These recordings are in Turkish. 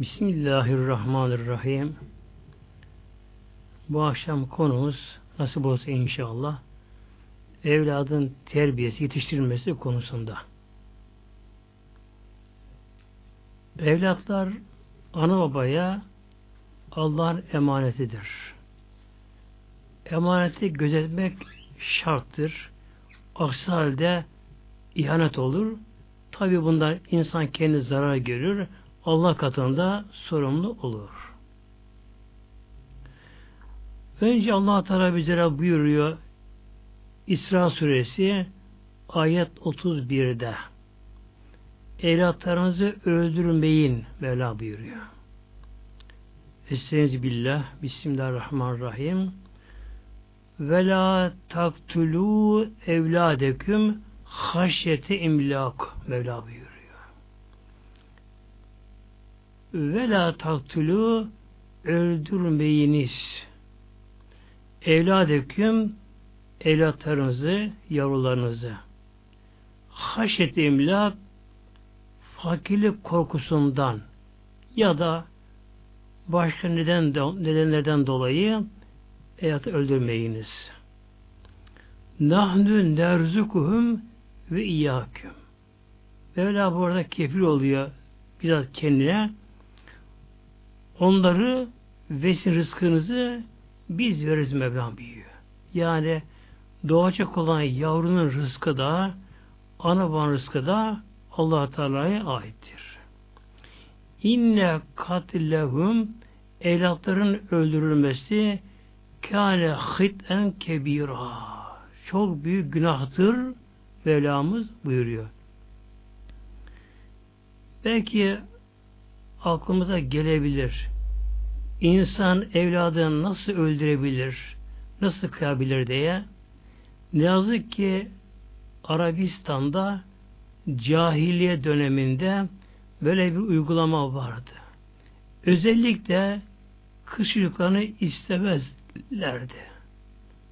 Bismillahirrahmanirrahim. Bu akşam konumuz nasıl olsa inşallah evladın terbiyesi, yetiştirilmesi konusunda. Evlatlar ana babaya Allah'ın emanetidir. Emaneti gözetmek şarttır. Aksi halde ihanet olur. Tabi bundan insan kendi zarar görür. Allah katında sorumlu olur. Önce Allah Teala bizlere buyuruyor İsra suresi ayet 31'de evlatlarınızı öldürmeyin Mevla buyuruyor. Estaizu billah Bismillahirrahmanirrahim ve la taktulu evladeküm haşyete imlak Mevla buyuruyor. Ve la taktulu öldürmeyiniz evladeküm evlatlarınızı, yavrularınızı haşyete imlak fakirlik korkusundan ya da başka neden nedenlerden dolayı hayatı öldürmeyiniz. Nahnu nerzukuhum ve iyyâküm. Mevla burada kefil oluyor bizzat kendine. Onları vesin rızkınızı biz veririz Mevlam büyüyor. Yani doğacak olan yavrunun rızkı da ana babanın rızkı da allah Teala'ya aittir. İnne katillehum evlatların öldürülmesi kâne hiten kebira. Çok büyük günahtır Mevlamız buyuruyor. Belki aklımıza gelebilir. İnsan evladını nasıl öldürebilir, nasıl kıyabilir diye. Ne yazık ki Arabistan'da cahiliye döneminde böyle bir uygulama vardı. Özellikle kız çocuklarını istemezlerdi.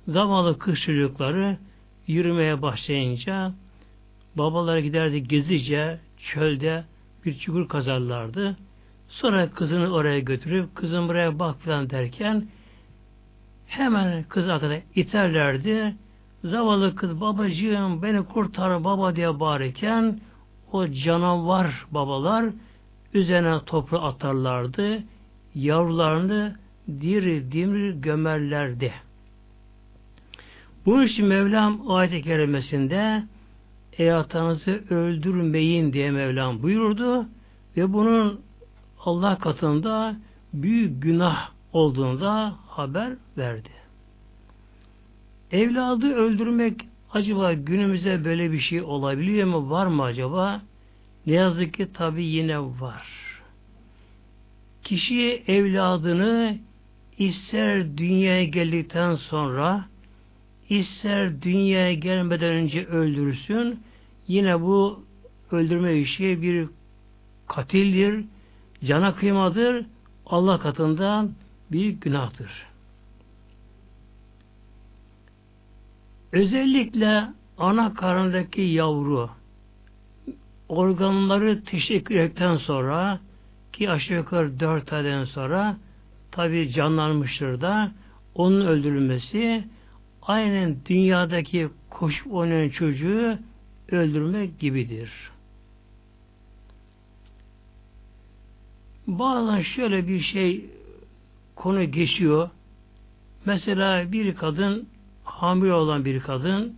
Zamanlı kız çocukları yürümeye başlayınca babalar giderdi gezice çölde bir çukur kazarlardı. Sonra kızını oraya götürüp kızım buraya bak falan derken hemen kız arkada iterlerdi. Zavallı kız babacığım beni kurtar baba diye bağırırken o canavar babalar üzerine toprağı atarlardı. Yavrularını diri dimri gömerlerdi. Bunun için Mevlam ayet-i kerimesinde eyatanızı öldürmeyin diye Mevlam buyurdu ve bunun Allah katında büyük günah olduğunda haber verdi. Evladı öldürmek acaba günümüzde böyle bir şey olabiliyor mu? Var mı acaba? Ne yazık ki tabi yine var. Kişi evladını ister dünyaya geldikten sonra ister dünyaya gelmeden önce öldürsün yine bu öldürme işi bir katildir, cana kıymadır, Allah katından bir günahtır. Özellikle ana karnındaki yavru organları teşekkür sonra ki aşağı yukarı dört aydan sonra tabi canlanmıştır da onun öldürülmesi aynen dünyadaki koşup oynayan çocuğu öldürmek gibidir. Bazen şöyle bir şey konu geçiyor. Mesela bir kadın hamile olan bir kadın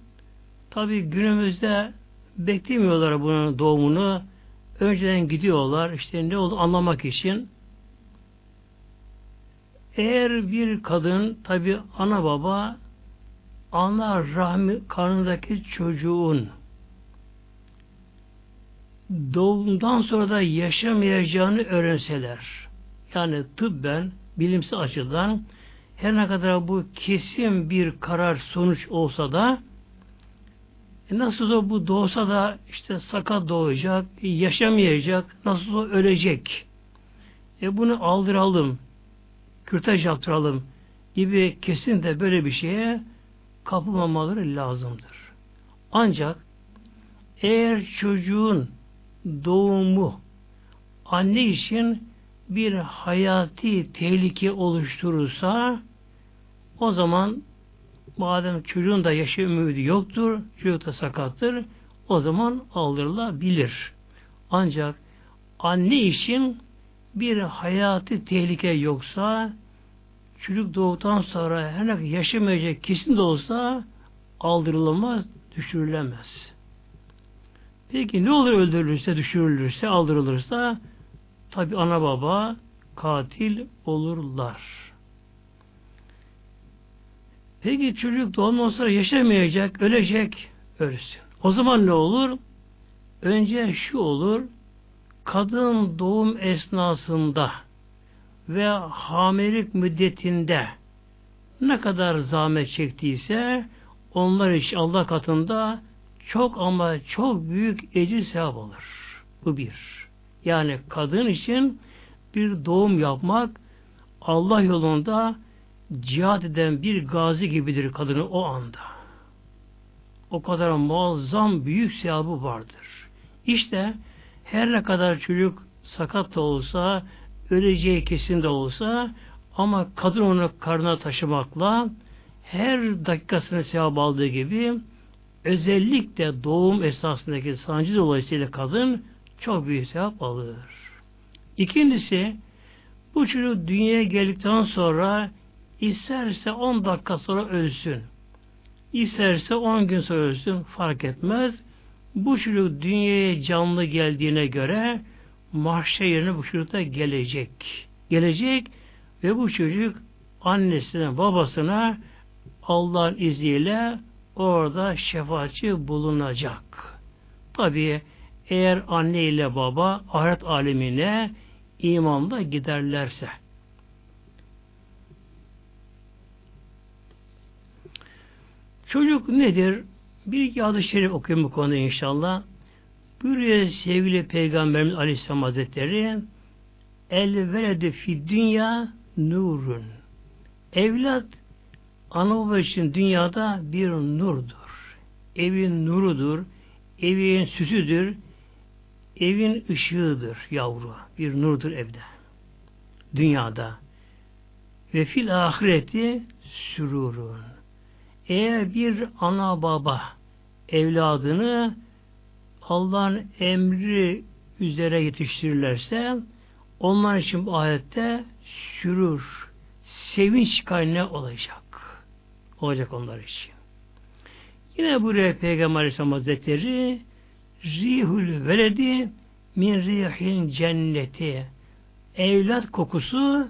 tabi günümüzde beklemiyorlar bunun doğumunu. Önceden gidiyorlar işte ne oldu anlamak için. Eğer bir kadın tabi ana baba ana rahmi karnındaki çocuğun doğumdan sonra da yaşamayacağını öğrenseler yani tıbben bilimsel açıdan her ne kadar bu kesin bir karar sonuç olsa da e nasıl da bu doğsa da işte sakat doğacak, yaşamayacak, nasıl da ölecek. E bunu aldıralım, kürtaj yaptıralım gibi kesin de böyle bir şeye kapılmamaları lazımdır. Ancak eğer çocuğun doğumu anne için bir hayati tehlike oluşturursa o zaman madem çocuğun da yaşı ümidi yoktur, çocuk da sakattır, o zaman aldırılabilir. Ancak anne için bir hayati tehlike yoksa çocuk doğduktan sonra her ne yaşamayacak kesin de olsa aldırılamaz, düşürülemez. Peki ne olur öldürülürse, düşürülürse, aldırılırsa tabi ana baba katil olurlar. Peki çocuk doğumdan sonra yaşamayacak, ölecek, ölsün. O zaman ne olur? Önce şu olur, kadın doğum esnasında ve hamilelik müddetinde ne kadar zahmet çektiyse onlar için Allah katında çok ama çok büyük ecir sevap olur. Bu bir. Yani kadın için bir doğum yapmak Allah yolunda cihat eden bir gazi gibidir kadını o anda. O kadar muazzam büyük sevabı vardır. İşte her ne kadar çocuk sakat da olsa, öleceği kesin de olsa ama kadın onu karnına taşımakla her dakikasını sevap aldığı gibi özellikle doğum esasındaki sancı dolayısıyla kadın çok büyük sevap alır. İkincisi bu çocuk dünyaya geldikten sonra isterse 10 dakika sonra ölsün. İsterse 10 gün sonra ölsün fark etmez. Bu çocuk dünyaya canlı geldiğine göre mahşer yerine bu çocuk da gelecek. Gelecek ve bu çocuk annesine babasına Allah'ın izniyle orada şefaatçi bulunacak. Tabi eğer anne ile baba ahiret alemine imanla giderlerse. Çocuk nedir? Bir iki adı şerif okuyayım bu konuda inşallah. Buyuruyor sevgili Peygamberimiz Aleyhisselam Hazretleri El veledi fi dünya nurun. Evlat ana baba için dünyada bir nurdur. Evin nurudur. Evin süsüdür. Evin ışığıdır yavru. Bir nurdur evde. Dünyada. Ve fil ahireti sürurun. Eğer bir ana baba evladını Allah'ın emri üzere yetiştirirlerse onlar için bu ayette sürür, sevinç kaynağı olacak. Olacak onlar için. Yine buraya Peygamber Aleyhisselam Hazretleri rihul veledi min rihin cenneti evlat kokusu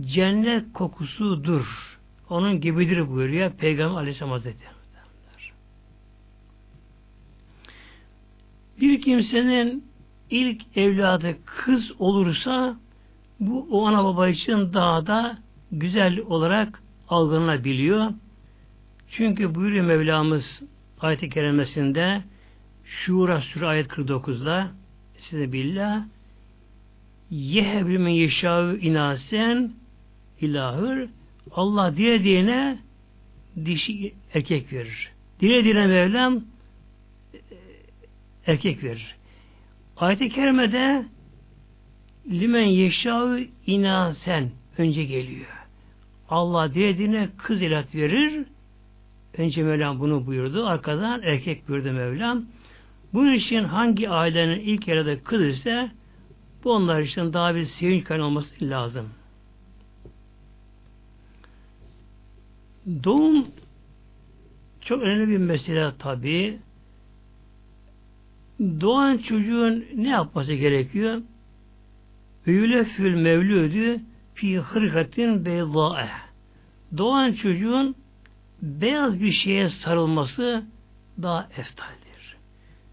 cennet kokusudur. Onun gibidir buyuruyor Peygamber Aleyhisselam Hazretleri. Bir kimsenin ilk evladı kız olursa bu o ana baba için daha da güzel olarak algılanabiliyor. Çünkü buyuruyor Mevlamız ayet-i kerimesinde Şura Sure ayet 49'da size billah yehebli men yeşâvü inasen ilahır Allah dilediğine dişi erkek verir. Dilediğine Mevlam erkek verir. Ayet-i kerimede limen yeşâvü inasen önce geliyor. Allah dilediğine kız ilat verir. Önce Mevlam bunu buyurdu. Arkadan erkek buyurdu Mevlam. Bunun için hangi ailenin ilk yaradığı kız ise bu onlar için daha bir sevinç kaynağı olması lazım. Doğum çok önemli bir mesele tabi. Doğan çocuğun ne yapması gerekiyor? Öyle fül mevlüdü fi hırkatin beydâe. Doğan çocuğun beyaz bir şeye sarılması daha eftaldir.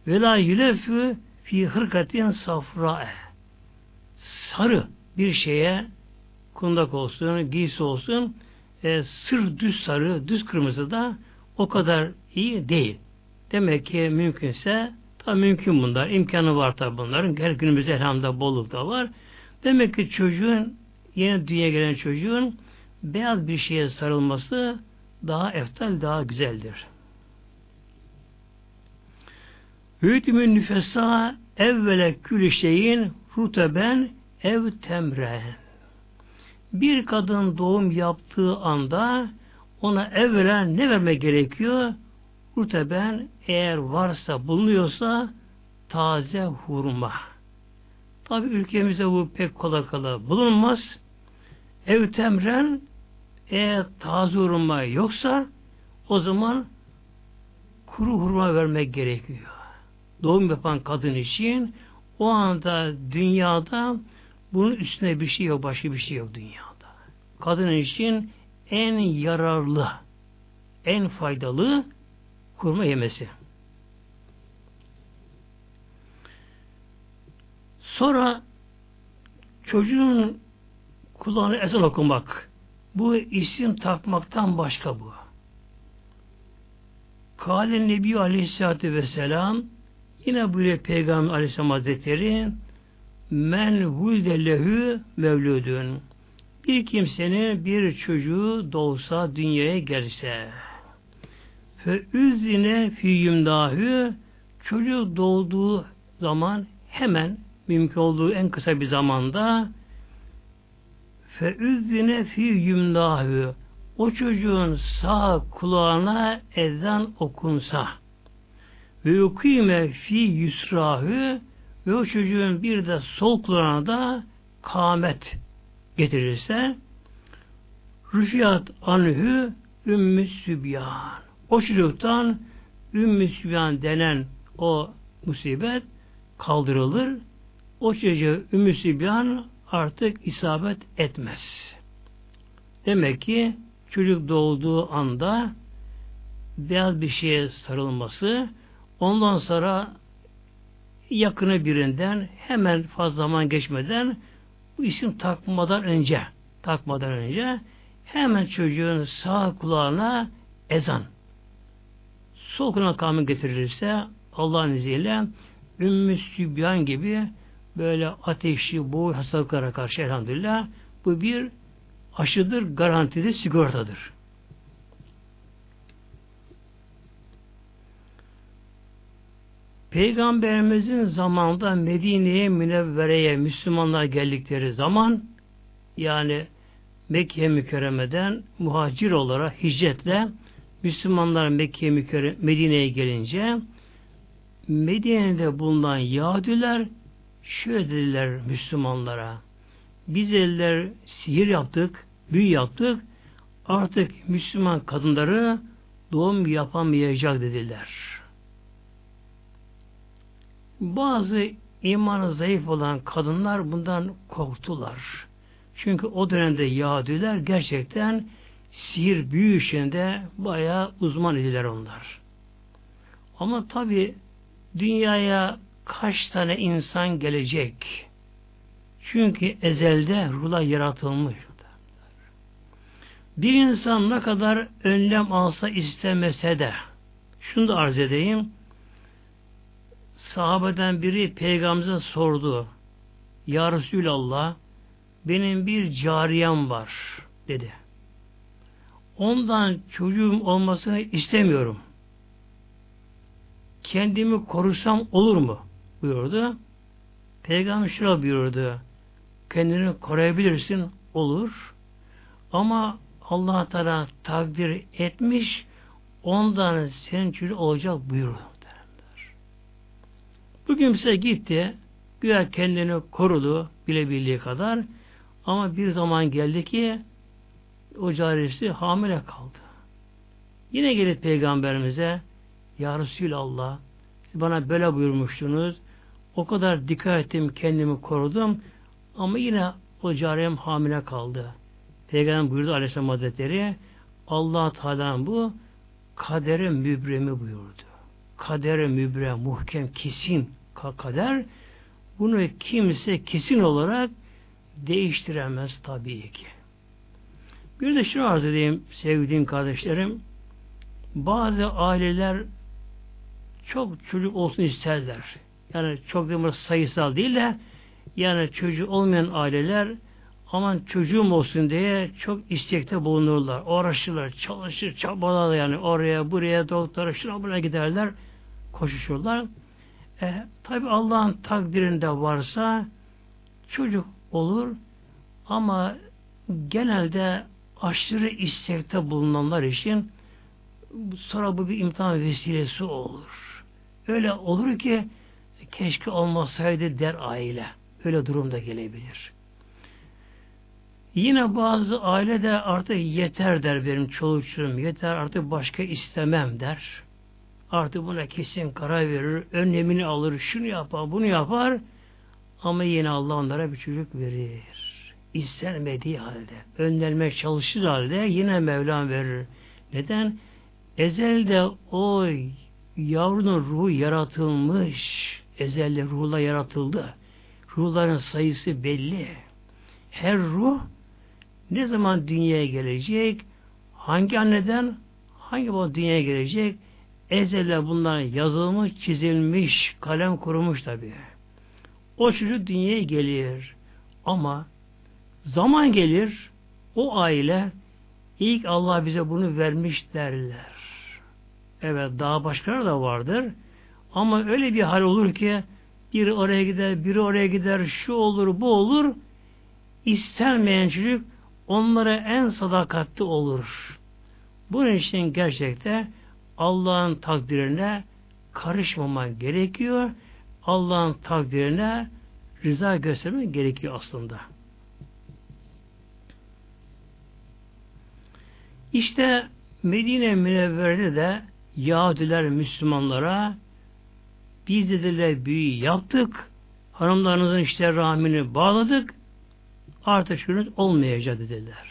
Ve la yülefü fi hırkatin safrae. Sarı bir şeye kundak olsun, giysi olsun e, sır düz sarı, düz kırmızı da o kadar iyi değil. Demek ki mümkünse tabi mümkün bunlar. imkanı var tabi bunların. Her günümüzde elhamda bolluk da var. Demek ki çocuğun yeni dünyaya gelen çocuğun beyaz bir şeye sarılması daha eftal, daha güzeldir. Hütümün nüfesa evvele külü şeyin ruteben ev temren. Bir kadın doğum yaptığı anda ona evvela ne vermek gerekiyor? Ruteben eğer varsa bulunuyorsa taze hurma. Tabi ülkemizde bu pek kolay kolay bulunmaz. Ev temren eğer taze hurma yoksa o zaman kuru hurma vermek gerekiyor. Doğum yapan kadın için o anda dünyada bunun üstüne bir şey yok, başka bir şey yok dünyada. Kadın için en yararlı, en faydalı kurma yemesi. Sonra çocuğun kulağına ezan okumak. Bu isim takmaktan başka bu. Kale Nebi Aleyhisselatü Vesselam yine böyle Peygamber Aleyhisselam Hazretleri men hulde lehü mevludun bir kimsenin bir çocuğu doğsa dünyaya gelse fe üzine fi yumdahü çocuk doğduğu zaman hemen mümkün olduğu en kısa bir zamanda fe üzine fi yumdahü o çocuğun sağ kulağına ezan okunsa ve yukime fi yusrahü ve o çocuğun bir de sol kulağına da kâmet getirirse rüfiyat anhü ümmü sübyan. O çocuktan ümmü sübyan denen o musibet kaldırılır. O çocuğa ümmü sübyan artık isabet etmez. Demek ki çocuk doğduğu anda beyaz bir şeye sarılması ondan sonra yakını birinden hemen fazla zaman geçmeden bu isim takmadan önce takmadan önce hemen çocuğun sağ kulağına ezan sol kulağına kanun getirilirse Allah'ın izniyle Ümmü Sübyan gibi böyle ateşli boğu hastalıklara karşı elhamdülillah bu bir aşıdır, garantili, sigortadır. Peygamberimizin zamanında Medine'ye Münevvere'ye Müslümanlar geldikleri zaman yani Mekke mükerremeden muhacir olarak hicretle Müslümanlar Mekke Medine'ye gelince Medine'de bulunan Yahudiler şöyle dediler Müslümanlara biz eller sihir yaptık, büyü yaptık artık Müslüman kadınları doğum yapamayacak dediler. Bazı imanı zayıf olan kadınlar bundan korktular. Çünkü o dönemde Yahudiler gerçekten sihir büyü işinde bayağı uzman idiler onlar. Ama tabi dünyaya kaç tane insan gelecek? Çünkü ezelde ruhlar yaratılmış. Bir insan ne kadar önlem alsa istemese de şunu da arz edeyim sahabeden biri peygamberimize sordu. Ya Resulallah benim bir cariyem var dedi. Ondan çocuğum olmasını istemiyorum. Kendimi korusam olur mu? Buyurdu. Peygamber şöyle buyurdu. Kendini koruyabilirsin olur. Ama Allah Teala takdir etmiş ondan senin çocuğu olacak buyurdu. Bu kimse gitti, güya kendini korudu bilebildiği kadar ama bir zaman geldi ki o carisi hamile kaldı. Yine gelip peygamberimize Ya Resulallah bana böyle buyurmuştunuz o kadar dikkat ettim kendimi korudum ama yine o cariyem hamile kaldı. Peygamber buyurdu Aleyhisselam Hazretleri Allah Teala'nın bu kadere mübremi buyurdu. Kadere mübre muhkem kesin kader bunu kimse kesin olarak değiştiremez tabii ki. Bir de şunu arz edeyim sevdiğim kardeşlerim. Bazı aileler çok çocuk olsun isterler. Yani çok da sayısal değil de yani çocuğu olmayan aileler aman çocuğum olsun diye çok istekte bulunurlar. Uğraşırlar, çalışır, çabalar yani oraya buraya doktora şuna buna giderler, koşuşurlar. E, tabi Allah'ın takdirinde varsa çocuk olur ama genelde aşırı istekte bulunanlar için sonra bu bir imtihan vesilesi olur. Öyle olur ki keşke olmasaydı der aile. Öyle durumda gelebilir. Yine bazı aile de artık yeter der benim çoluk çocuğum yeter artık başka istemem der. Artık buna kesin karar verir, önlemini alır, şunu yapar, bunu yapar ama yine Allah onlara bir çocuk verir. İstenmediği halde, önlenmeye çalıştığı halde yine Mevlam verir. Neden? Ezelde o yavrunun ruhu yaratılmış. Ezelde ruhla yaratıldı. Ruhların sayısı belli. Her ruh ne zaman dünyaya gelecek? Hangi anneden hangi baba dünyaya gelecek? Ezelde bunlar yazılmış, çizilmiş, kalem kurumuş tabi. O çocuk dünyaya gelir. Ama zaman gelir o aile ilk Allah bize bunu vermiş derler. Evet daha başkaları da vardır. Ama öyle bir hal olur ki biri oraya gider, biri oraya gider, şu olur, bu olur. İstenmeyen çocuk onlara en sadakatli olur. Bunun için gerçekte Allah'ın takdirine karışmamak gerekiyor. Allah'ın takdirine rıza göstermek gerekiyor aslında. İşte Medine Münevvere'de de Yahudiler Müslümanlara biz dediler büyü yaptık. Hanımlarınızın işte rahmini bağladık. Artık şunuz olmayacak dediler.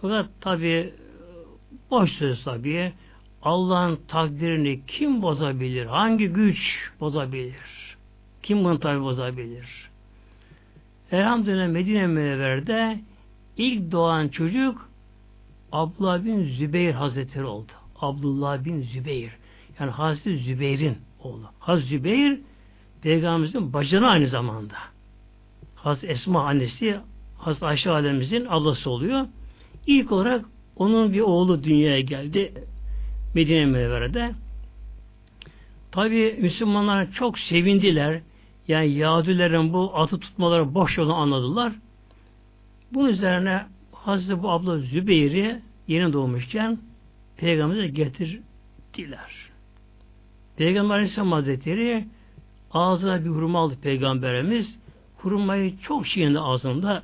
Fakat tabi boş söz tabi. Allah'ın takdirini kim bozabilir? Hangi güç bozabilir? Kim bunu tabi bozabilir? Elhamdülillah Medine Münevver'de ilk doğan çocuk Abdullah bin Zübeyir Hazretleri oldu. Abdullah bin Zübeyir. Yani Hazreti Zübeyir'in oğlu. Hazreti Zübeyir Peygamberimizin bacını aynı zamanda. Hazreti Esma annesi Hazreti Ayşe Alemimizin ablası oluyor. İlk olarak onun bir oğlu dünyaya geldi. Medine Münevvere'de. Tabi Müslümanlar çok sevindiler. Yani Yahudilerin bu atı tutmaları boş olduğunu anladılar. Bunun üzerine Hazreti bu abla Zübeyir'i yeni doğmuşken Peygamber'e getirdiler. Peygamber Aleyhisselam Hazretleri ağzına bir hurma aldı Peygamberimiz. Hurmayı çok çiğnendi ağzında.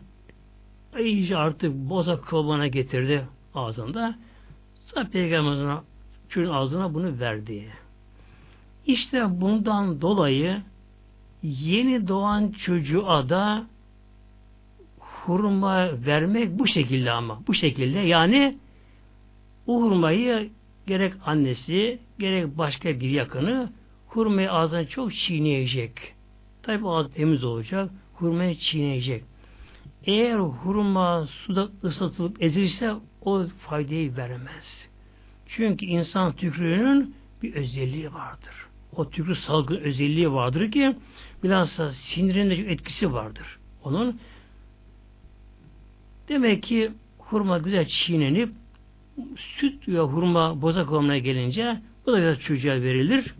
İyice artık boza kıvamına getirdi ağzında. Sonra Peygamber'in çocuğun ağzına bunu verdi. İşte bundan dolayı yeni doğan çocuğa da hurma vermek bu şekilde ama. Bu şekilde yani o hurmayı gerek annesi gerek başka bir yakını hurmayı ağzına çok çiğneyecek. Tabi ağzı temiz olacak. Hurmayı çiğneyecek. Eğer hurma suda ıslatılıp ezilirse o faydayı veremez. Çünkü insan tükrüğünün bir özelliği vardır. O tükrü salgı özelliği vardır ki bilhassa sinirinde etkisi vardır. Onun demek ki hurma güzel çiğnenip süt ve hurma boza kıvamına gelince bu da biraz çocuğa verilir.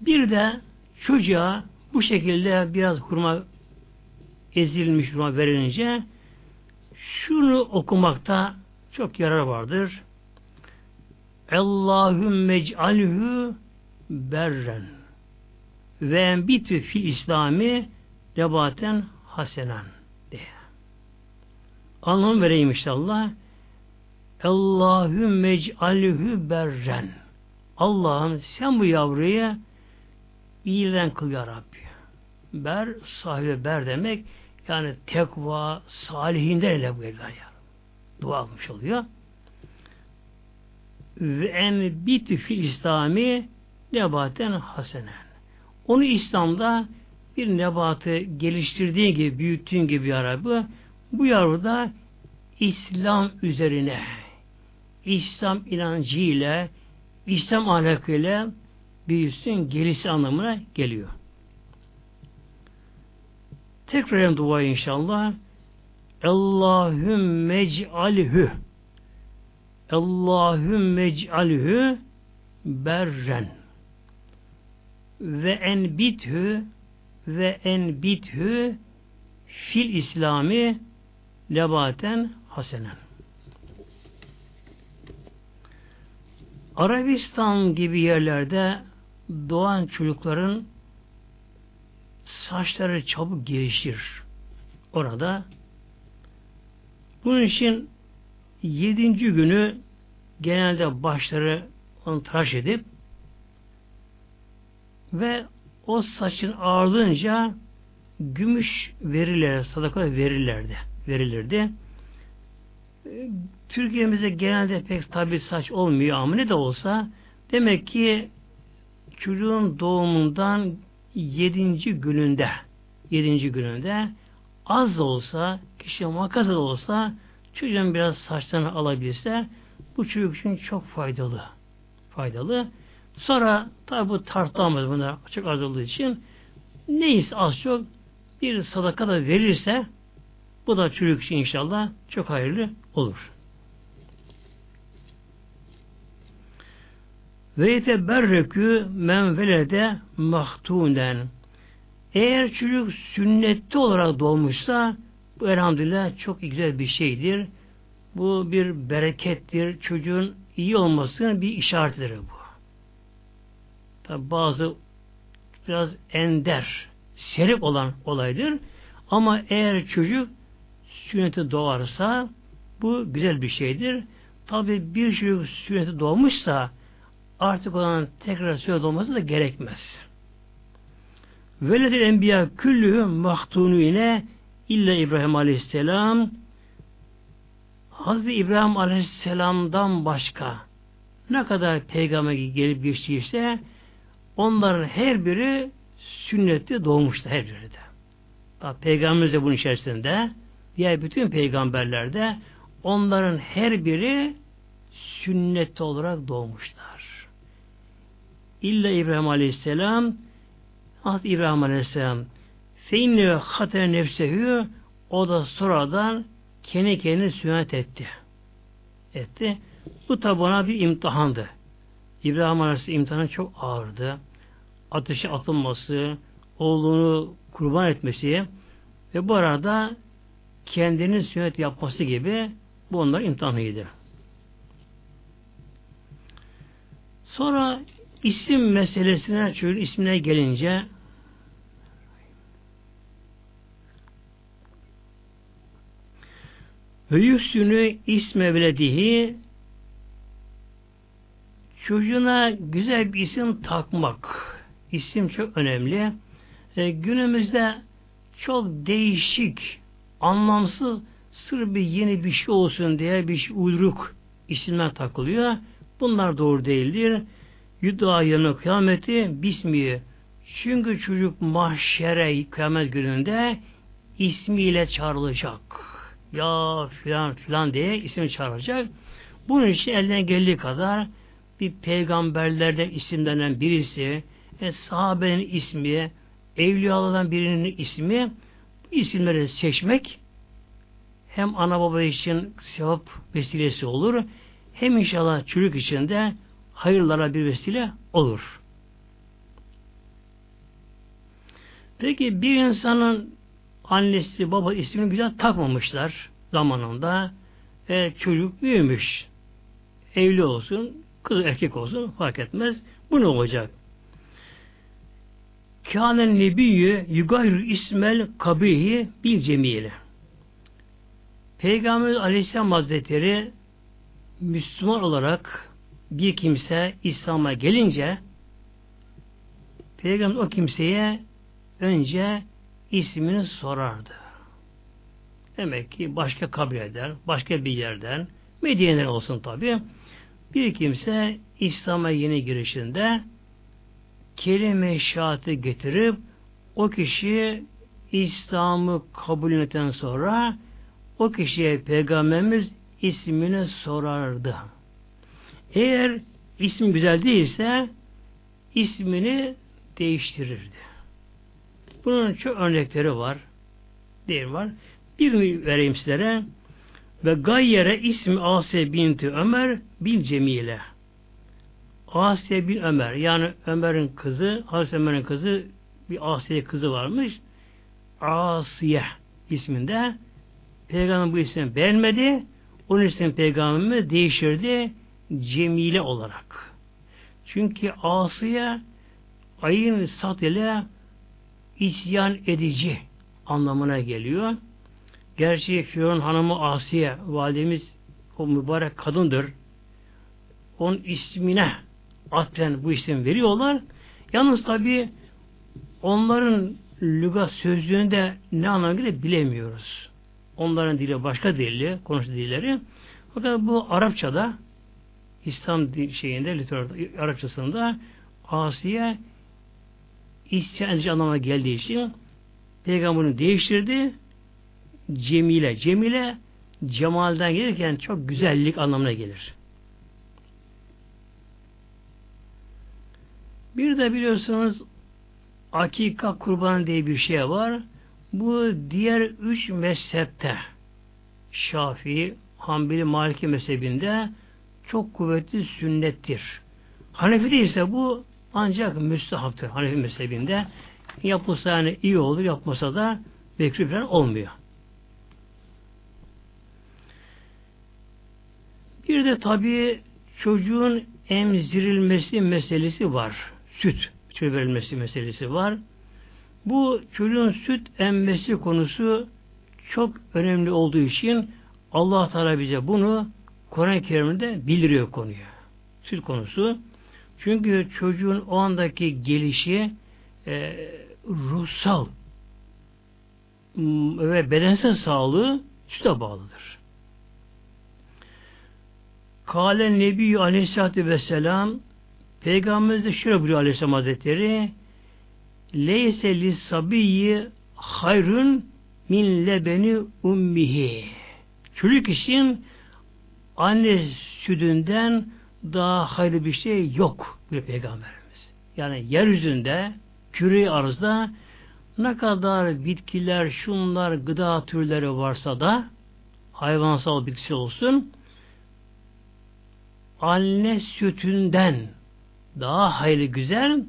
Bir de çocuğa bu şekilde biraz hurma ezilmiş hurma verilince şunu okumakta çok yarar vardır. Allahümme ec'alhü berren ve enbitü fil İslami nebaten hasenen diye. Anlamı vereyim inşallah. Allahümme ec'alhü berren. Allah'ım sen bu yavruyu iyiden kıl ya Rabbi. Ber, sahibi ber demek yani tekva, salihinden ele bu evler ya. Dua almış oluyor. Ve en bitü fil İslami nebaten hasenen. Onu İslam'da bir nebatı geliştirdiğin gibi, büyüttüğün gibi ya Rabbi, bu yavru da İslam üzerine İslam inancıyla, İslam ahlakıyla büyüsün, gelişi anlamına geliyor. Tekrar dua inşallah. Allahümme ec'alhü Allahümme ec'alhü berren ve enbithü ve enbithü fil İslami lebaten hasenen. Arabistan gibi yerlerde doğan çocukların saçları çabuk gelişir. Orada bunun için yedinci günü genelde başları onu tıraş edip ve o saçın ağırlığınca gümüş verirler, sadaka verirlerdi. Verilirdi. Türkiye'mizde genelde pek tabi saç olmuyor ama ne de olsa demek ki çocuğun doğumundan yedinci gününde yedinci gününde az da olsa kişi makas da olsa çocuğun biraz saçlarını alabilirse bu çocuk için çok faydalı. Faydalı. Sonra tabi bu tartılamaz bunlar çok az olduğu için neyse az çok bir sadaka da verirse bu da çocuk için inşallah çok hayırlı olur. Ve yeteberrekü men velede mahtunen. Eğer çocuk sünnetli olarak doğmuşsa bu elhamdülillah çok güzel bir şeydir. Bu bir berekettir. Çocuğun iyi olmasının bir işaretidir bu. Tabi bazı biraz ender, serip olan olaydır. Ama eğer çocuk sünneti doğarsa bu güzel bir şeydir. Tabi bir çocuk sünneti doğmuşsa artık olan tekrar sünnet olması da gerekmez. Veledil enbiya küllühü mahtunu ile illa İbrahim Aleyhisselam Hazreti İbrahim Aleyhisselam'dan başka ne kadar peygamber gelip geçtiyse onların her biri sünnette doğmuştu her biri de. Peygamberimiz de bunun içerisinde diğer bütün peygamberlerde onların her biri sünnet olarak doğmuşlar. İlla İbrahim Aleyhisselam Hazreti İbrahim Aleyhisselam feinne hater nefsehü o da sonradan kendi kendini sünnet etti. Etti. Bu tabi ona bir imtihandı. İbrahim Aleyhisselam imtihanı çok ağırdı. Ateşe atılması, oğlunu kurban etmesi ve bu arada kendinin sünnet yapması gibi bu onlar imtihanıydı. Sonra isim meselesine çocuğun ismine gelince ve yüksünü isme biledihi çocuğuna güzel bir isim takmak. İsim çok önemli. E, günümüzde çok değişik, anlamsız, sır bir yeni bir şey olsun diye bir şey uyduruk isimler takılıyor. Bunlar doğru değildir. Yuda yanı kıyameti bismi. Çünkü çocuk mahşere kıyamet gününde ismiyle çağrılacak. Ya filan filan diye isim çağıracak. Bunun için elden geldiği kadar bir peygamberlerden isimlenen birisi, e, sahabenin ismi, evliyalardan birinin ismi, isimleri seçmek hem ana baba için sevap vesilesi olur, hem inşallah çocuk için de hayırlara bir vesile olur. Peki bir insanın annesi baba ismini güzel takmamışlar zamanında. E, çocuk büyümüş. Evli olsun, kız erkek olsun fark etmez. Bu ne olacak? Kânen nebiyyü yugayrül ismel kabihi bil cemiyeli. Peygamber Aleyhisselam Hazretleri Müslüman olarak bir kimse İslam'a gelince Peygamber o kimseye önce ismini sorardı. Demek ki başka kabileden, başka bir yerden, Medine'den olsun tabi. Bir kimse İslam'a yeni girişinde kelime-i şahati getirip o kişi İslam'ı kabul eden sonra o kişiye Peygamberimiz ismini sorardı. Eğer isim güzel değilse ismini değiştirirdi. Bunun çok örnekleri var. Değil var. Birini vereyim sizlere. Ve gayyere ismi Asiye binti Ömer bin Cemile. Asiye bin Ömer yani Ömer'in kızı Hazreti Ömer'in kızı bir Asiye kızı varmış. Asiye isminde Peygamber bu ismi beğenmedi. Onun için Peygamberimiz değiştirdi Cemile olarak. Çünkü Ası'ya ayın sat ile isyan edici anlamına geliyor. Gerçi Firavun hanımı Asiye validemiz o mübarek kadındır. Onun ismine atfen bu isim veriyorlar. Yalnız tabi onların lügat sözlüğünde ne anlamı bilemiyoruz. Onların dili başka dili, konuşu dilleri. Fakat bu Arapçada İslam şeyinde, Arapçasında Asiye isyan edici anlamına geldiği için Peygamberini değiştirdi. Cemile. Cemile cemalden gelirken çok güzellik anlamına gelir. Bir de biliyorsunuz akika kurbanı diye bir şey var. Bu diğer üç mezhepte Şafii, Hanbeli, Maliki mezhebinde çok kuvvetli sünnettir. Hanefi ise bu ancak müstehaptır Hanefi mezhebinde. Yapılsa yani iyi olur, yapmasa da bekri falan olmuyor. Bir de tabii çocuğun emzirilmesi meselesi var. Süt verilmesi meselesi var. Bu çocuğun süt emmesi konusu çok önemli olduğu için Allah Teala bize bunu Kur'an-ı Kerim'de bildiriyor konuyu. Süt konusu. Çünkü çocuğun o andaki gelişi e, ruhsal ve bedensel sağlığı süte bağlıdır. Kale Nebi Aleyhisselatü Vesselam Peygamberimiz de şöyle buyuruyor Aleyhisselam Hazretleri Leyse lissabiyyi hayrun min lebeni ummihi Çocuk için anne sütünden daha hayırlı bir şey yok bir peygamberimiz. Yani yeryüzünde küre arzda ne kadar bitkiler, şunlar, gıda türleri varsa da hayvansal bitkisi olsun anne sütünden daha hayırlı güzel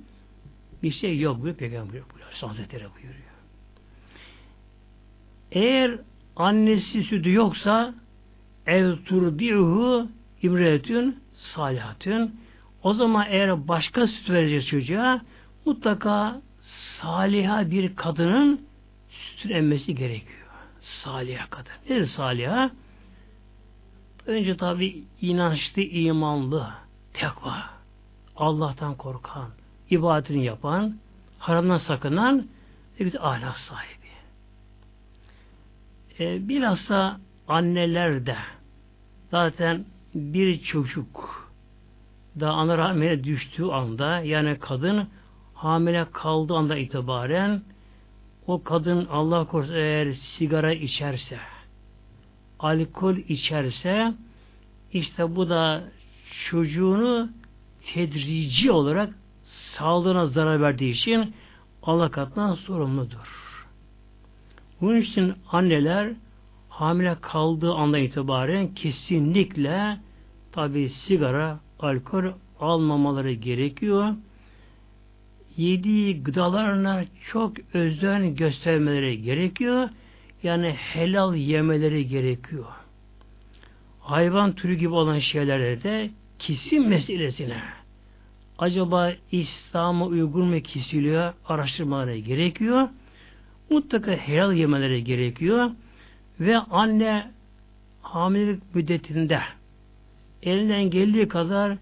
bir şey yok bu peygamber buyuruyor. Hazretleri buyuruyor. Eğer annesi sütü yoksa ev turdihu imretün salihatün o zaman eğer başka süt verecek çocuğa mutlaka saliha bir kadının sütün emmesi gerekiyor. Saliha kadın. Nedir saliha? Önce tabi inançlı, imanlı, tekva, Allah'tan korkan, ibadetini yapan, haramdan sakınan bir ahlak sahibi. E, bilhassa anneler de zaten bir çocuk da ana rahmine düştüğü anda yani kadın hamile kaldığı anda itibaren o kadın Allah korusun eğer sigara içerse alkol içerse işte bu da çocuğunu tedrici olarak sağlığına zarar verdiği için Allah katından sorumludur. Bunun için anneler hamile kaldığı anda itibaren kesinlikle tabi sigara, alkol almamaları gerekiyor. Yediği gıdalarına çok özen göstermeleri gerekiyor. Yani helal yemeleri gerekiyor. Hayvan türü gibi olan şeylerde de kesim meselesine acaba İslam'a uygun mu kesiliyor araştırmaları gerekiyor. Mutlaka helal yemeleri gerekiyor. Ve anne hamilelik müddetinde elinden geldiği kadar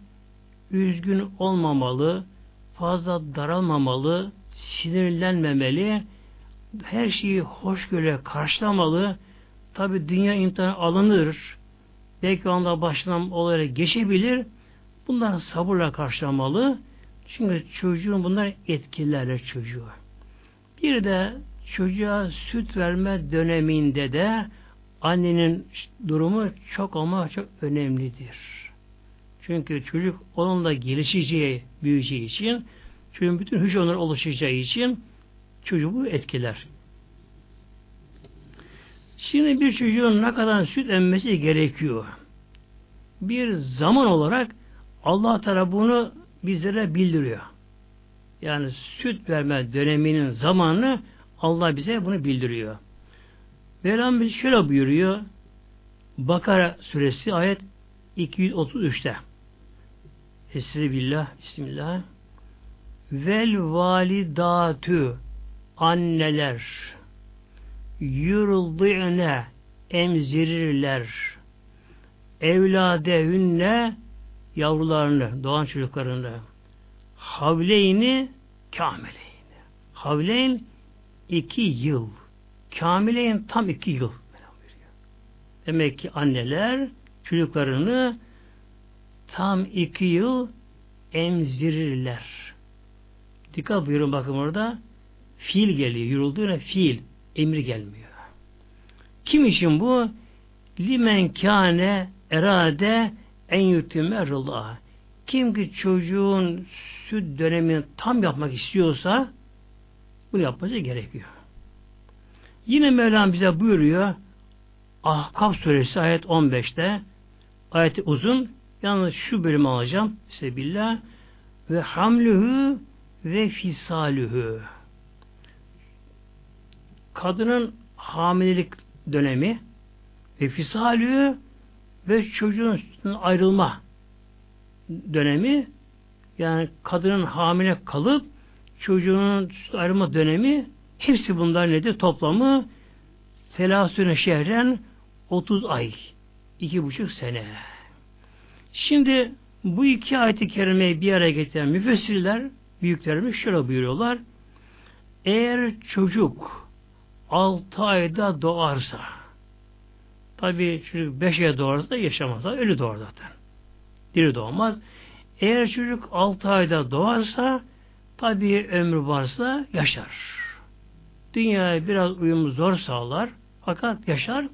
üzgün olmamalı, fazla daralmamalı, sinirlenmemeli, her şeyi hoşgörüyle karşılamalı. Tabi dünya imtihanı alınır. Belki anda başından olaylara geçebilir. Bunları sabırla karşılamalı. Çünkü çocuğun bunlar etkilerler çocuğu. Bir de çocuğa süt verme döneminde de annenin durumu çok ama çok önemlidir. Çünkü çocuk onunla gelişeceği, büyüyeceği için çocuğun bütün hücreler oluşacağı için çocuğu etkiler. Şimdi bir çocuğun ne kadar süt emmesi gerekiyor? Bir zaman olarak Allah Teala bunu bizlere bildiriyor. Yani süt verme döneminin zamanını Allah bize bunu bildiriyor. Mevlam şöyle buyuruyor. Bakara suresi ayet 233'te. Esri billah, bismillah. Vel validatü anneler yuruldi'ne emzirirler evladehünne yavrularını, doğan çocuklarını havleyni kamileyni. Havleyn iki yıl. Kamileyn tam iki yıl. Demek ki anneler çocuklarını tam iki yıl emzirirler. Dikkat buyurun bakın orada. Fiil geliyor. Yorulduğuna fiil. Emir gelmiyor. Kim için bu? Limen kâne erade en yutime rıla. Kim ki çocuğun süt dönemini tam yapmak istiyorsa bunu yapması gerekiyor. Yine Mevlam bize buyuruyor Ahkaf suresi ayet 15'te ayeti uzun yalnız şu bölümü alacağım sebillah ve hamluhu ve fisalühü kadının hamilelik dönemi ve fisalü ve çocuğun ayrılma dönemi yani kadının hamile kalıp çocuğunun ayrılma dönemi hepsi bunlar nedir? Toplamı selasüne şehren 30 ay. iki buçuk sene. Şimdi bu iki ayet-i kerimeyi bir araya getiren müfessirler büyüklerimiz şöyle buyuruyorlar. Eğer çocuk 6 ayda doğarsa tabi çocuk 5 ayda doğarsa yaşamaz. Ölü doğar zaten. Diri doğmaz. Eğer çocuk 6 ayda doğarsa tabi ömrü varsa yaşar. Dünyaya biraz uyumu zor sağlar fakat yaşar.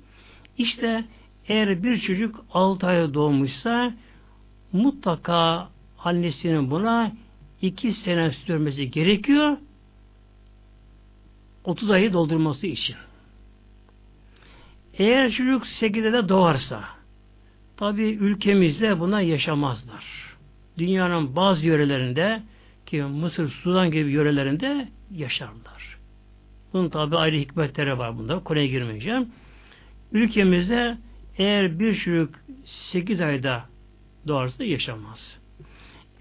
İşte eğer bir çocuk 6 ayda doğmuşsa mutlaka annesinin buna 2 sene sürmesi gerekiyor 30 ayı doldurması için. Eğer çocuk 8'de de doğarsa tabi ülkemizde buna yaşamazlar. Dünyanın bazı yörelerinde ki Mısır, Sudan gibi yörelerinde yaşarlar. Bunun tabi ayrı hikmetleri var bunda. Konuya girmeyeceğim. Ülkemizde eğer bir çocuk 8 ayda doğarsa yaşamaz.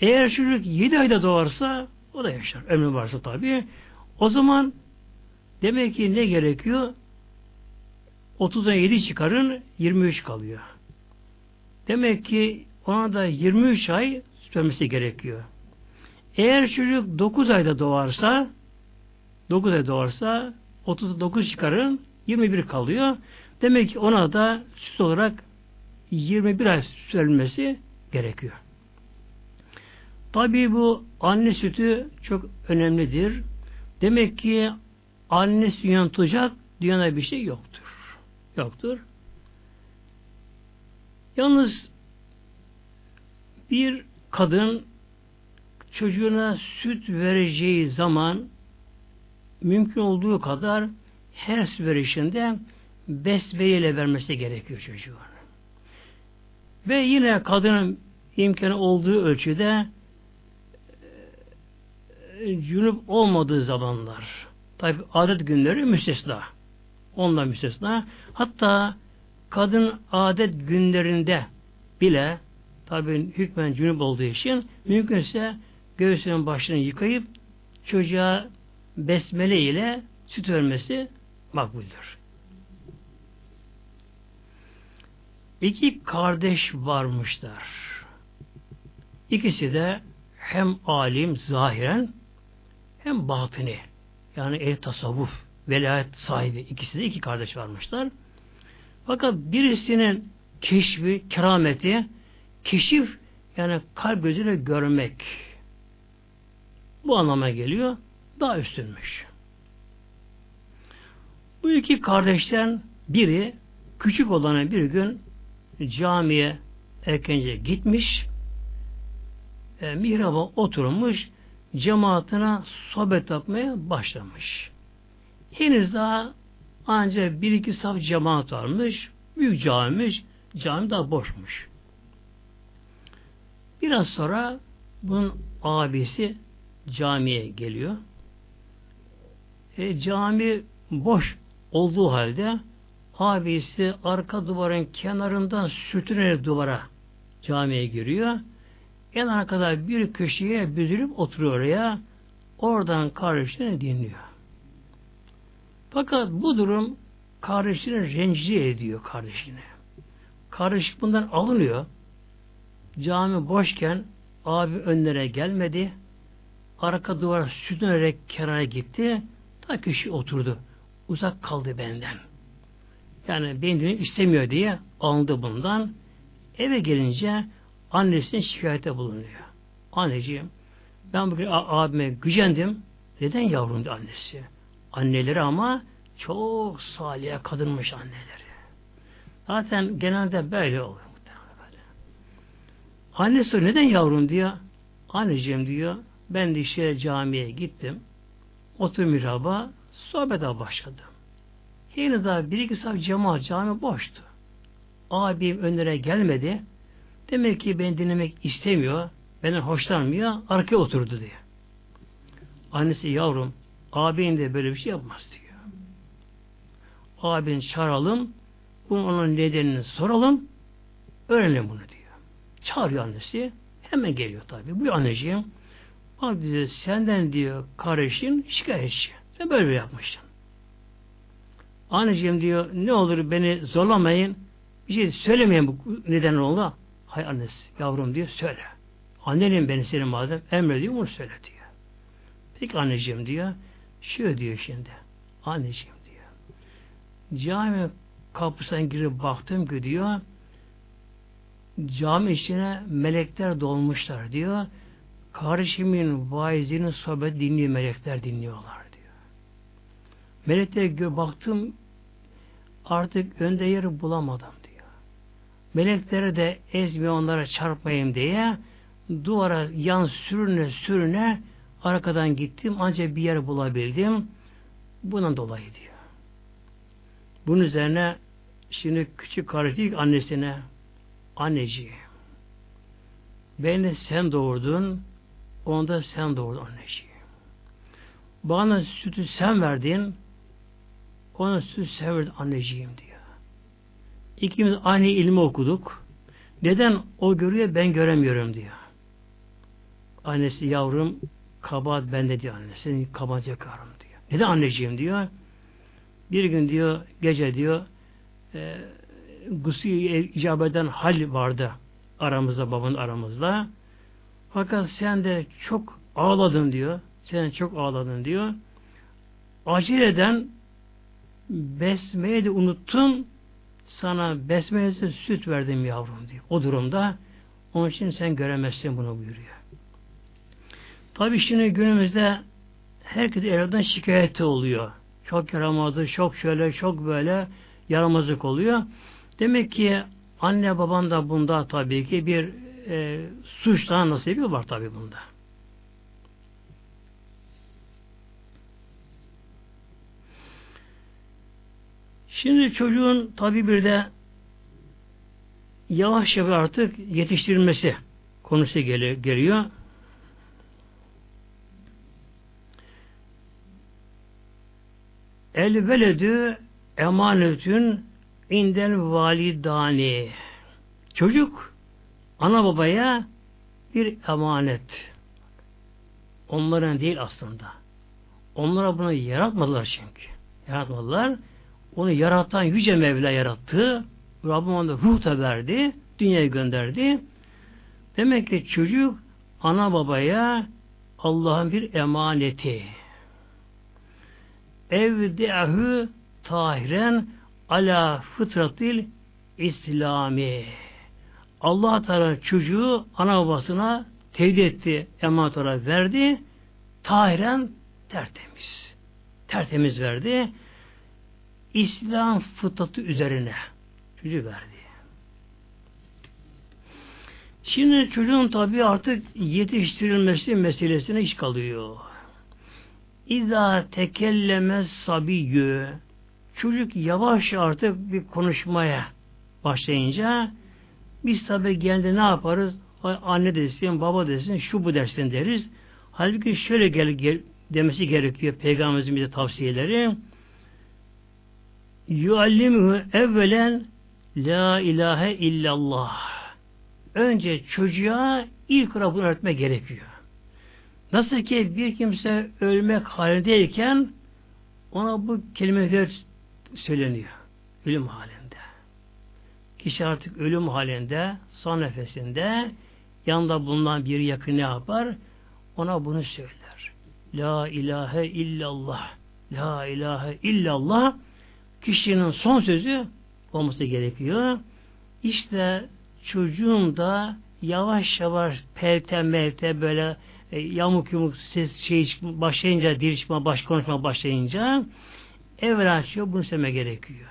Eğer çocuk 7 ayda doğarsa o da yaşar. Ömrü varsa tabi. O zaman Demek ki ne gerekiyor? 30'dan 7 çıkarın 23 kalıyor. Demek ki ona da 23 ay sürmesi gerekiyor. Eğer çocuk 9 ayda doğarsa 9 ayda doğarsa 39 çıkarın 21 kalıyor. Demek ki ona da süt olarak 21 ay sürülmesi gerekiyor. Tabii bu anne sütü çok önemlidir. Demek ki annesi tutacak dünyada bir şey yoktur. Yoktur. Yalnız bir kadın çocuğuna süt vereceği zaman mümkün olduğu kadar her süt verişinde besmele vermesi gerekiyor çocuğun. Ve yine kadının imkanı olduğu ölçüde e, cünüp olmadığı zamanlar Tabi adet günleri müstesna. Ondan müstesna. Hatta kadın adet günlerinde bile tabi hükmen cünüp olduğu için mümkünse göğsünün başını yıkayıp çocuğa besmele ile süt vermesi makbuldür. İki kardeş varmışlar. İkisi de hem alim zahiren hem batini yani el tasavvuf, velayet sahibi ikisi de iki kardeş varmışlar. Fakat birisinin keşfi, kerameti, keşif yani kalp gözüyle görmek bu anlama geliyor. Daha üstünmüş. Bu iki kardeşten biri küçük olanı bir gün camiye erkence gitmiş e, mihraba oturmuş cemaatine sohbet yapmaya başlamış. Henüz daha ancak bir iki saf cemaat varmış. Büyük camiymiş. Cami daha boşmuş. Biraz sonra bunun abisi camiye geliyor. E, cami boş olduğu halde abisi arka duvarın kenarından sürtünerek duvara camiye giriyor. En arkada bir köşeye büzülüp oturuyor oraya. Oradan kardeşini dinliyor. Fakat bu durum kardeşini rencide ediyor kardeşini. Kardeş bundan alınıyor. Cami boşken abi önlere gelmedi. Arka duvara sürtünerek kenara gitti. Ta kişi oturdu. Uzak kaldı benden. Yani beni istemiyor diye alındı bundan. Eve gelince annesine şikayete bulunuyor. Anneciğim ben bugün abime gücendim. Neden yavrum annesi. Anneleri ama çok salih kadınmış anneleri. Zaten genelde böyle oluyor. Böyle. Annesi neden yavrum diyor. Anneciğim diyor ben de işte camiye gittim. Otur miraba sohbete başladım. Yine daha bir iki saat cemaat cami boştu. Abim önlere gelmedi. Demek ki beni dinlemek istemiyor. Benden hoşlanmıyor. Arkaya oturdu diye. Annesi yavrum abin de böyle bir şey yapmaz diyor. Abin çağıralım bunun nedenini soralım öğrenelim bunu diyor. Çağırıyor annesi. Hemen geliyor tabi. Bu anneciğim bak bize senden diyor kardeşin şikayetçi. Sen böyle yapmışsın. Anneciğim diyor ne olur beni zorlamayın. Bir şey söylemeyin bu neden oldu. Hay annesi yavrum diyor söyle. Annenin beni senin madem emrediyor bunu söyle diyor. Peki anneciğim diyor. Şöyle diyor şimdi. Anneciğim diyor. Cami kapısına girip baktım ki diyor cami içine melekler dolmuşlar diyor. Kardeşimin vaizinin sohbet dinliyor melekler dinliyorlar diyor. Melekler baktım artık önde yeri bulamadım. Melekleri de ezme onlara çarpmayayım diye duvara yan sürüne sürüne arkadan gittim ancak bir yer bulabildim. Bundan dolayı diyor. Bunun üzerine şimdi küçük kardeş annesine anneciğim beni sen doğurdun onda sen doğurdun anneciğim. Bana sütü sen verdin ona sütü sen verdin anneciğim diyor. İkimiz aynı ilmi okuduk. Neden o görüyor ben göremiyorum diyor. Annesi yavrum kabahat bende diyor anne. Senin kabahat yakarım diyor. Neden anneciğim diyor. Bir gün diyor gece diyor e, gusül icap eden hal vardı aramızda babanın aramızda. Fakat sen de çok ağladın diyor. Sen çok ağladın diyor. Aceleden besmeyi de unuttun sana besmelesiz süt verdim yavrum diyor. O durumda onun için sen göremezsin bunu buyuruyor. Tabi şimdi günümüzde herkes evladan şikayeti oluyor. Çok yaramazdı, çok şöyle, çok böyle yaramazlık oluyor. Demek ki anne baban da bunda tabii ki bir e, suçtan nasibi var tabii bunda. Şimdi çocuğun tabi bir de yavaş yavaş artık yetiştirilmesi konusu geliyor. El veledü emanetün indel validani. Çocuk ana babaya bir emanet. Onların değil aslında. Onlara bunu yaratmadılar çünkü. Yaratmadılar. Onu yaratan Yüce Mevla yarattı. Rabbim ona ruh da verdi. Dünyaya gönderdi. Demek ki çocuk ana babaya Allah'ın bir emaneti evde'hü tahiren ala fıtratil İslami. Allah Teala çocuğu ana babasına tevdi etti, emanet olarak verdi. Tahiren tertemiz. Tertemiz verdi. İslam fıtratı üzerine çocuğu verdi. Şimdi çocuğun tabi artık yetiştirilmesi meselesine iş kalıyor. İza tekelleme sabiyyü çocuk yavaş artık bir konuşmaya başlayınca biz tabi kendi ne yaparız? Anne desin, baba desin, şu bu dersin deriz. Halbuki şöyle gel, gel demesi gerekiyor Peygamberimizin bize tavsiyeleri. Yuallimuhu evvelen la ilahe illallah. Önce çocuğa ilk Rabbini öğretme gerekiyor. Nasıl ki bir kimse ölmek halindeyken ona bu kelimeler söyleniyor. Ölüm halinde. Kişi artık ölüm halinde, son nefesinde yanında bulunan bir yakın ne yapar? Ona bunu söyler. La ilahe illallah. La ilahe illallah kişinin son sözü olması gerekiyor. İşte çocuğun da yavaş yavaş pelte melte böyle e, yamuk yumuk ses şey başlayınca, çıkma, baş konuşma başlayınca evvel açıyor, bunu söyleme gerekiyor.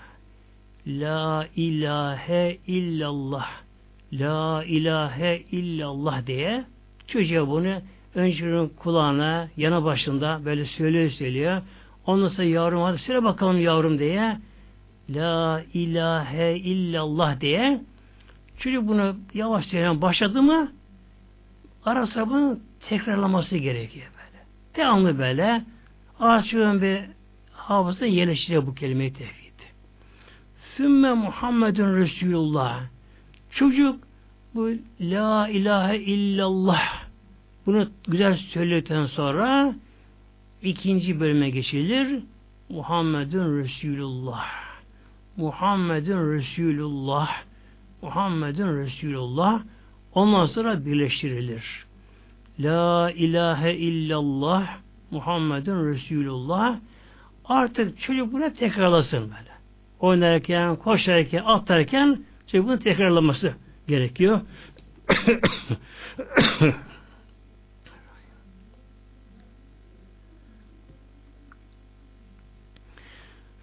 La ilahe illallah. La ilahe illallah diye çocuğa bunu önce kulağına, yana başında böyle söylüyor söylüyor. Ondan sonra yavrum hadi söyle bakalım yavrum diye La ilahe illallah diye çocuk bunu yavaş söyleyen başladı mı ara sıra bunu tekrarlaması gerekiyor böyle. Devamlı böyle ağaçlığın bir hafızda yerleşecek bu kelime-i tevhid. Sümme Muhammedun Resulullah. Çocuk bu La ilahe illallah bunu güzel söyledikten sonra ikinci bölüme geçilir. Muhammedun Resulullah. Muhammedun Resulullah. Muhammedun Resulullah. Ondan sonra birleştirilir. La ilahe illallah Muhammedun Resulullah. Artık çocuk bunu tekrarlasın böyle. Oynarken, koşarken, atlarken çocuk bunu tekrarlaması gerekiyor.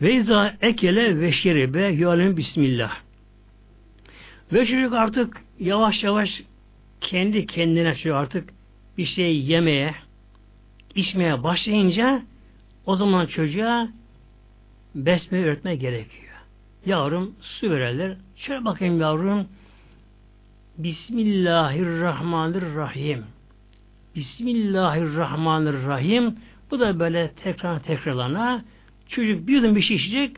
Ve izâ ekele ve şeribe yu'alem bismillah. Ve çocuk artık yavaş yavaş kendi kendine şu artık bir şey yemeye, içmeye başlayınca o zaman çocuğa besmele öğretme gerekiyor. Yavrum su verirler. Şöyle bakayım yavrum. Bismillahirrahmanirrahim. Bismillahirrahmanirrahim. Bu da böyle tekrar tekrarlana Çocuk bir yudum bir şey içecek.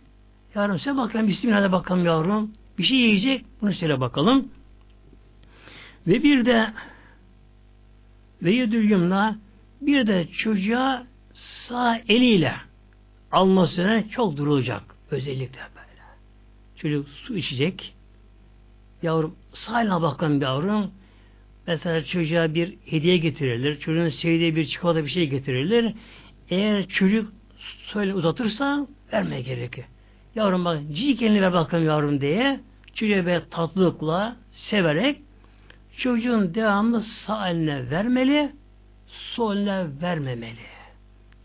Yavrum sen bakalım Bismillah'a bakalım yavrum. Bir şey yiyecek. Bunu söyle bakalım. Ve bir de ve yudülyumla bir de çocuğa sağ eliyle almasına çok durulacak. Özellikle böyle. Çocuk su içecek. Yavrum sağ eline bakalım yavrum. Mesela çocuğa bir hediye getirilir. Çocuğun sevdiği bir çikolata bir şey getirilir. Eğer çocuk söyle uzatırsa vermeye gerekiyor. Yavrum bak cicik elini ver bakalım yavrum diye çocuğa böyle tatlılıkla severek çocuğun devamlı sağ eline vermeli sol eline vermemeli.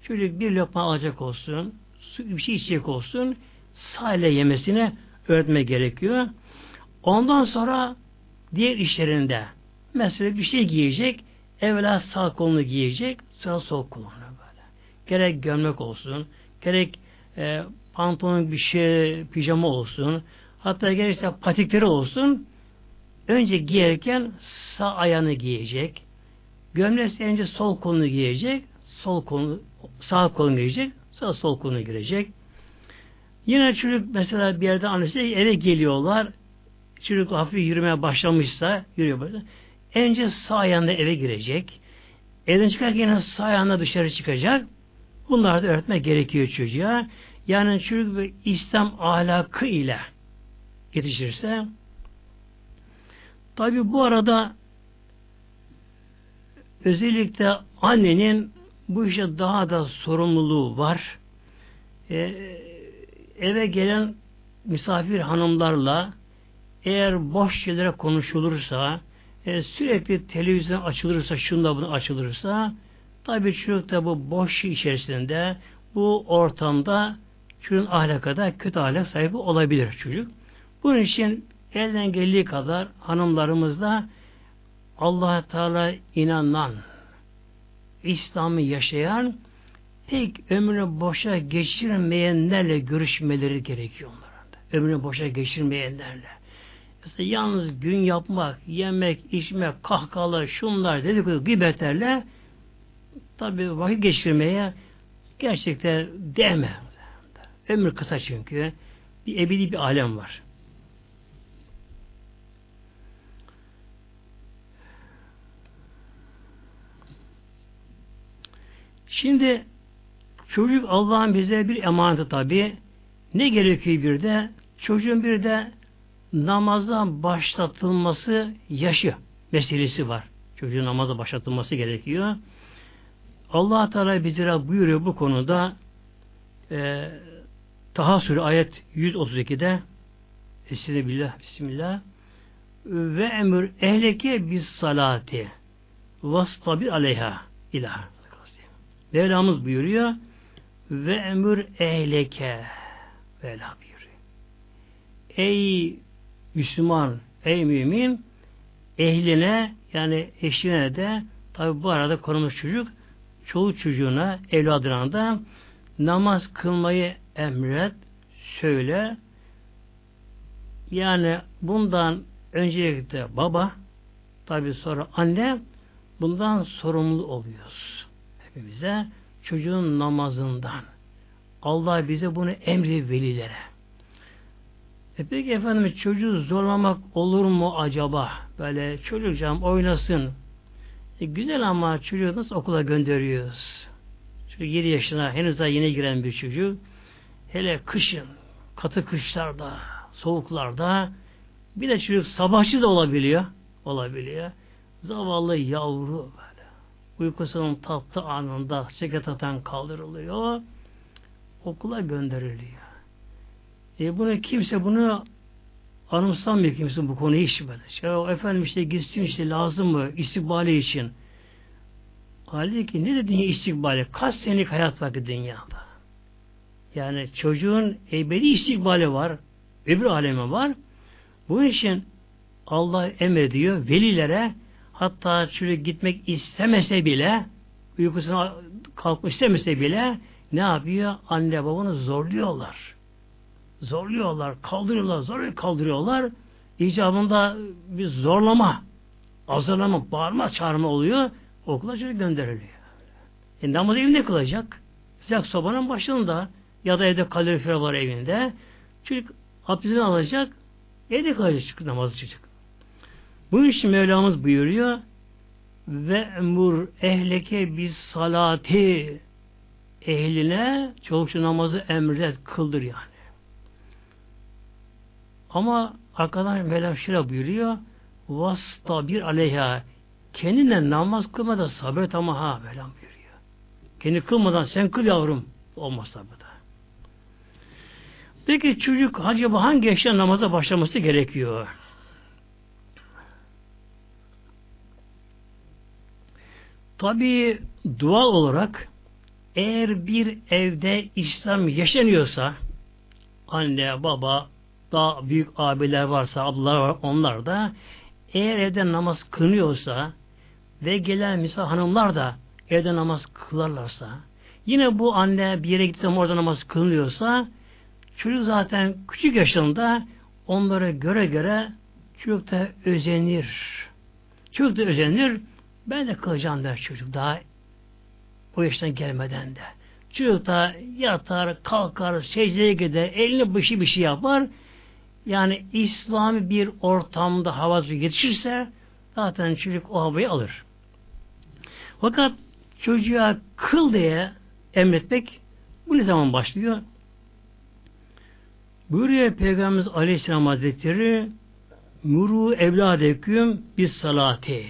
Çocuk bir lokma alacak olsun su bir şey içecek olsun sağ eline yemesini öğretme gerekiyor. Ondan sonra diğer işlerinde mesela bir şey giyecek evvela sağ kolunu giyecek sonra sol kolunu gerek gömlek olsun, gerek e, pantolon bir şey, pijama olsun, hatta gerekse patikleri olsun, önce giyerken sağ ayağını giyecek, gömlek önce sol kolunu giyecek, sol kolunu, sağ kolunu giyecek, sağ sol kolunu girecek. Yine çocuk mesela bir yerde annesi eve geliyorlar, çocuk hafif yürümeye başlamışsa, yürüyor böyle. Önce sağ ayağında eve girecek. Evden çıkarken yine sağ ayağında dışarı çıkacak. Bunlar da öğretmek gerekiyor çocuğa. Yani çocuk ve İslam ahlakı ile yetişirse tabi bu arada özellikle annenin bu işe daha da sorumluluğu var. Ee, eve gelen misafir hanımlarla eğer boş şeylere konuşulursa e, sürekli televizyon açılırsa şunda bunu açılırsa Tabi çocuk da bu boş içerisinde bu ortamda çocuğun ahlakada kötü ahlak sahibi olabilir çocuk. Bunun için elden geldiği kadar hanımlarımız da allah Teala inanan, İslam'ı yaşayan, tek ömrünü boşa geçirmeyenlerle görüşmeleri gerekiyor onlara. Ömrünü boşa geçirmeyenlerle. Mesela yalnız gün yapmak, yemek, içmek, kahkahalar, şunlar, dedikodu, gıybetlerle Tabi vakit geçirmeye gerçekten değme. Ömür kısa çünkü. bir ebedi bir alem var. Şimdi çocuk Allah'ın bize bir emaneti tabi. Ne gerekiyor bir de? Çocuğun bir de namaza başlatılması yaşı meselesi var. Çocuğun namaza başlatılması gerekiyor. Allah Teala bize buyuruyor bu konuda e, Taha Suresi ayet 132'de Estağfirullah, Bismillah ve emir ehleke bis salati vastabir aleyha ilah. Mevlamız buyuruyor ve emir ehleke Mevla buyuruyor. Ey Müslüman, ey mümin ehline yani eşine de tabi bu arada konumuz çocuk çoğu çocuğuna evladına da namaz kılmayı emret söyle yani bundan öncelikle baba tabi sonra anne bundan sorumlu oluyoruz. Hepimize çocuğun namazından. Allah bize bunu emri velilere. E peki efendim çocuğu zorlamak olur mu acaba? Böyle çocukcağım oynasın. E güzel ama çocuğu nasıl okula gönderiyoruz? Çocuk 7 yaşına henüz daha yeni giren bir çocuk. Hele kışın, katı kışlarda, soğuklarda bir de çocuk sabahçı da olabiliyor. Olabiliyor. Zavallı yavru böyle. Uykusunun tatlı anında sekretatan kaldırılıyor. Okula gönderiliyor. E bunu kimse bunu anımsamıyor kimse bu konuyu hiç böyle. Ya efendim işte gitsin işte lazım mı istikbali için. Halbuki ne dedin ya istikbali? Kaç senelik hayat var ki dünyada? Yani çocuğun ebedi istikbali var. Öbür alemi var. Bu için Allah emrediyor velilere hatta çocuk gitmek istemese bile uykusuna kalkmak istemese bile ne yapıyor? Anne babanı zorluyorlar. Zorluyorlar, kaldırıyorlar, zor kaldırıyorlar. İcabında bir zorlama, hazırlama, bağırma, çağırma oluyor. Okula çocuk gönderiliyor. E, namazı evinde kılacak. Sıcak sobanın başında ya da evde kalorifer var evinde. Çocuk abdestini alacak, evde kalacak çocuk, namazı çocuk. Bu için Mevlamız buyuruyor ve emur ehleke biz salati ehline çoluk namazı emret kıldır yani. Ama arkadan Mevlam şöyle buyuruyor vasta bir aleyha kendine namaz kılmadan sabret ama ha Mevlam buyuruyor. Kendi kılmadan sen kıl yavrum olmaz tabi da. Peki çocuk acaba hangi yaşta namaza başlaması gerekiyor? Tabi dua olarak eğer bir evde İslam yaşanıyorsa anne, baba, daha büyük abiler varsa, ablalar var, onlar da eğer evde namaz kılıyorsa ve gelen misal hanımlar da evde namaz kılarlarsa yine bu anne bir yere gitse orada namaz kılıyorsa çocuk zaten küçük yaşında onlara göre göre çocuk da özenir. Çocuk da özenir. Ben de kılacağım der çocuk daha o yaştan gelmeden de. Çocuk da yatar, kalkar, secdeye gider, elini şey bir şey yapar. Yani İslami bir ortamda havası yetişirse zaten çocuk o havayı alır. Fakat çocuğa kıl diye emretmek bu ne zaman başlıyor? Buyuruyor Peygamberimiz Aleyhisselam Hazretleri Muru evladeküm bis salati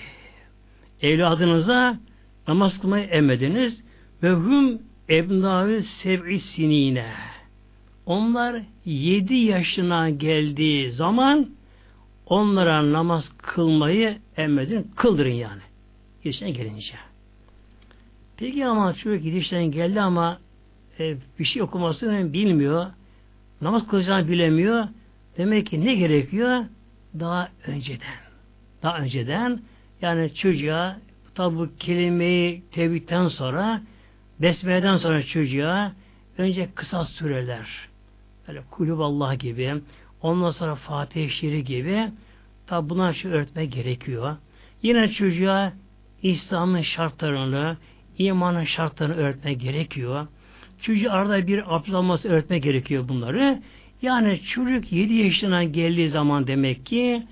evladınıza namaz kılmayı emrediniz ve hüm ebnavi sev'i sinine onlar yedi yaşına geldiği zaman onlara namaz kılmayı emredin, kıldırın yani. Yaşına gelince. Peki ama çocuk gidişten geldi ama e, bir şey okumasını bilmiyor. Namaz kılacağını bilemiyor. Demek ki ne gerekiyor? Daha önceden. Daha önceden yani çocuğa tabi bu kelimeyi tevhidden sonra besmeleden sonra çocuğa önce kısa süreler böyle kulüp Allah gibi ondan sonra Fatih-i Şerif gibi tabi buna şu öğretmek gerekiyor. Yine çocuğa İslam'ın şartlarını, imanın şartlarını öğretmek gerekiyor. Çocuğu arada bir abdest alması öğretmek gerekiyor bunları. Yani çocuk 7 yaşına geldiği zaman demek ki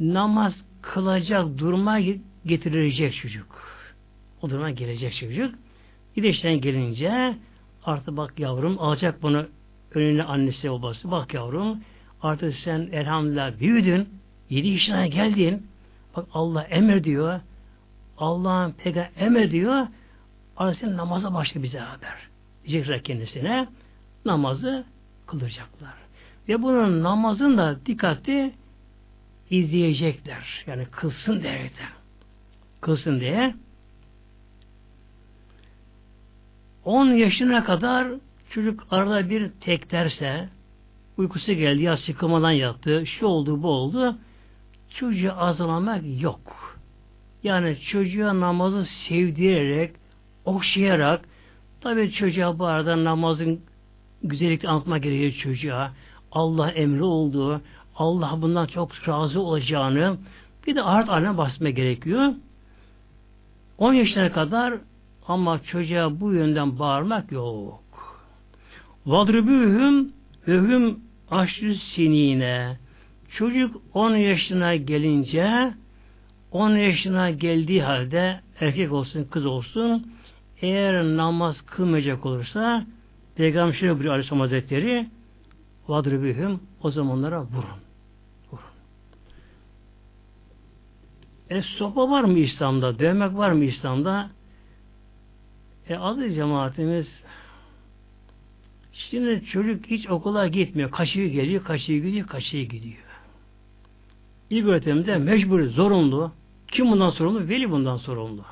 namaz kılacak duruma getirilecek çocuk. O duruma gelecek çocuk. 7 yaşına gelince artık bak yavrum alacak bunu önüne annesi babası. Bak yavrum artık sen elhamdülillah büyüdün. 7 yaşına geldin. Bak Allah emir diyor. Allah'ın peygamber emir diyor. Artık sen namaza başla bize haber. Diyecekler kendisine. Namazı kılacaklar. Ve bunun namazını da dikkatli izleyecekler. Yani kılsın derken. Kılsın diye. 10 yaşına kadar çocuk arada bir tek derse uykusu geldi ya sıkılmadan yattı, şu oldu bu oldu çocuğa azalamak yok. Yani çocuğa namazı sevdirerek, okşayarak tabi çocuğa bu arada namazın güzellikle anlatma gerekiyor çocuğa. Allah emri olduğu, Allah bundan çok razı olacağını bir de art haline basma gerekiyor. 10 yaşına kadar ama çocuğa bu yönden bağırmak yok. Vadribühüm öhüm aşrı sinine. Çocuk 10 yaşına gelince 10 yaşına geldiği halde erkek olsun kız olsun eğer namaz kılmayacak olursa Peygamber şöyle buyuruyor Aleyhisselam Hazretleri vadribühüm o zamanlara vurun. Vurun. E sopa var mı İslam'da? Dövmek var mı İslam'da? E adı cemaatimiz şimdi çocuk hiç okula gitmiyor. Kaşığı geliyor, kaşığı gidiyor, kaşığı gidiyor. İlk öğretimde mecbur, zorunlu. Kim bundan sorumlu? Veli bundan sorumlu.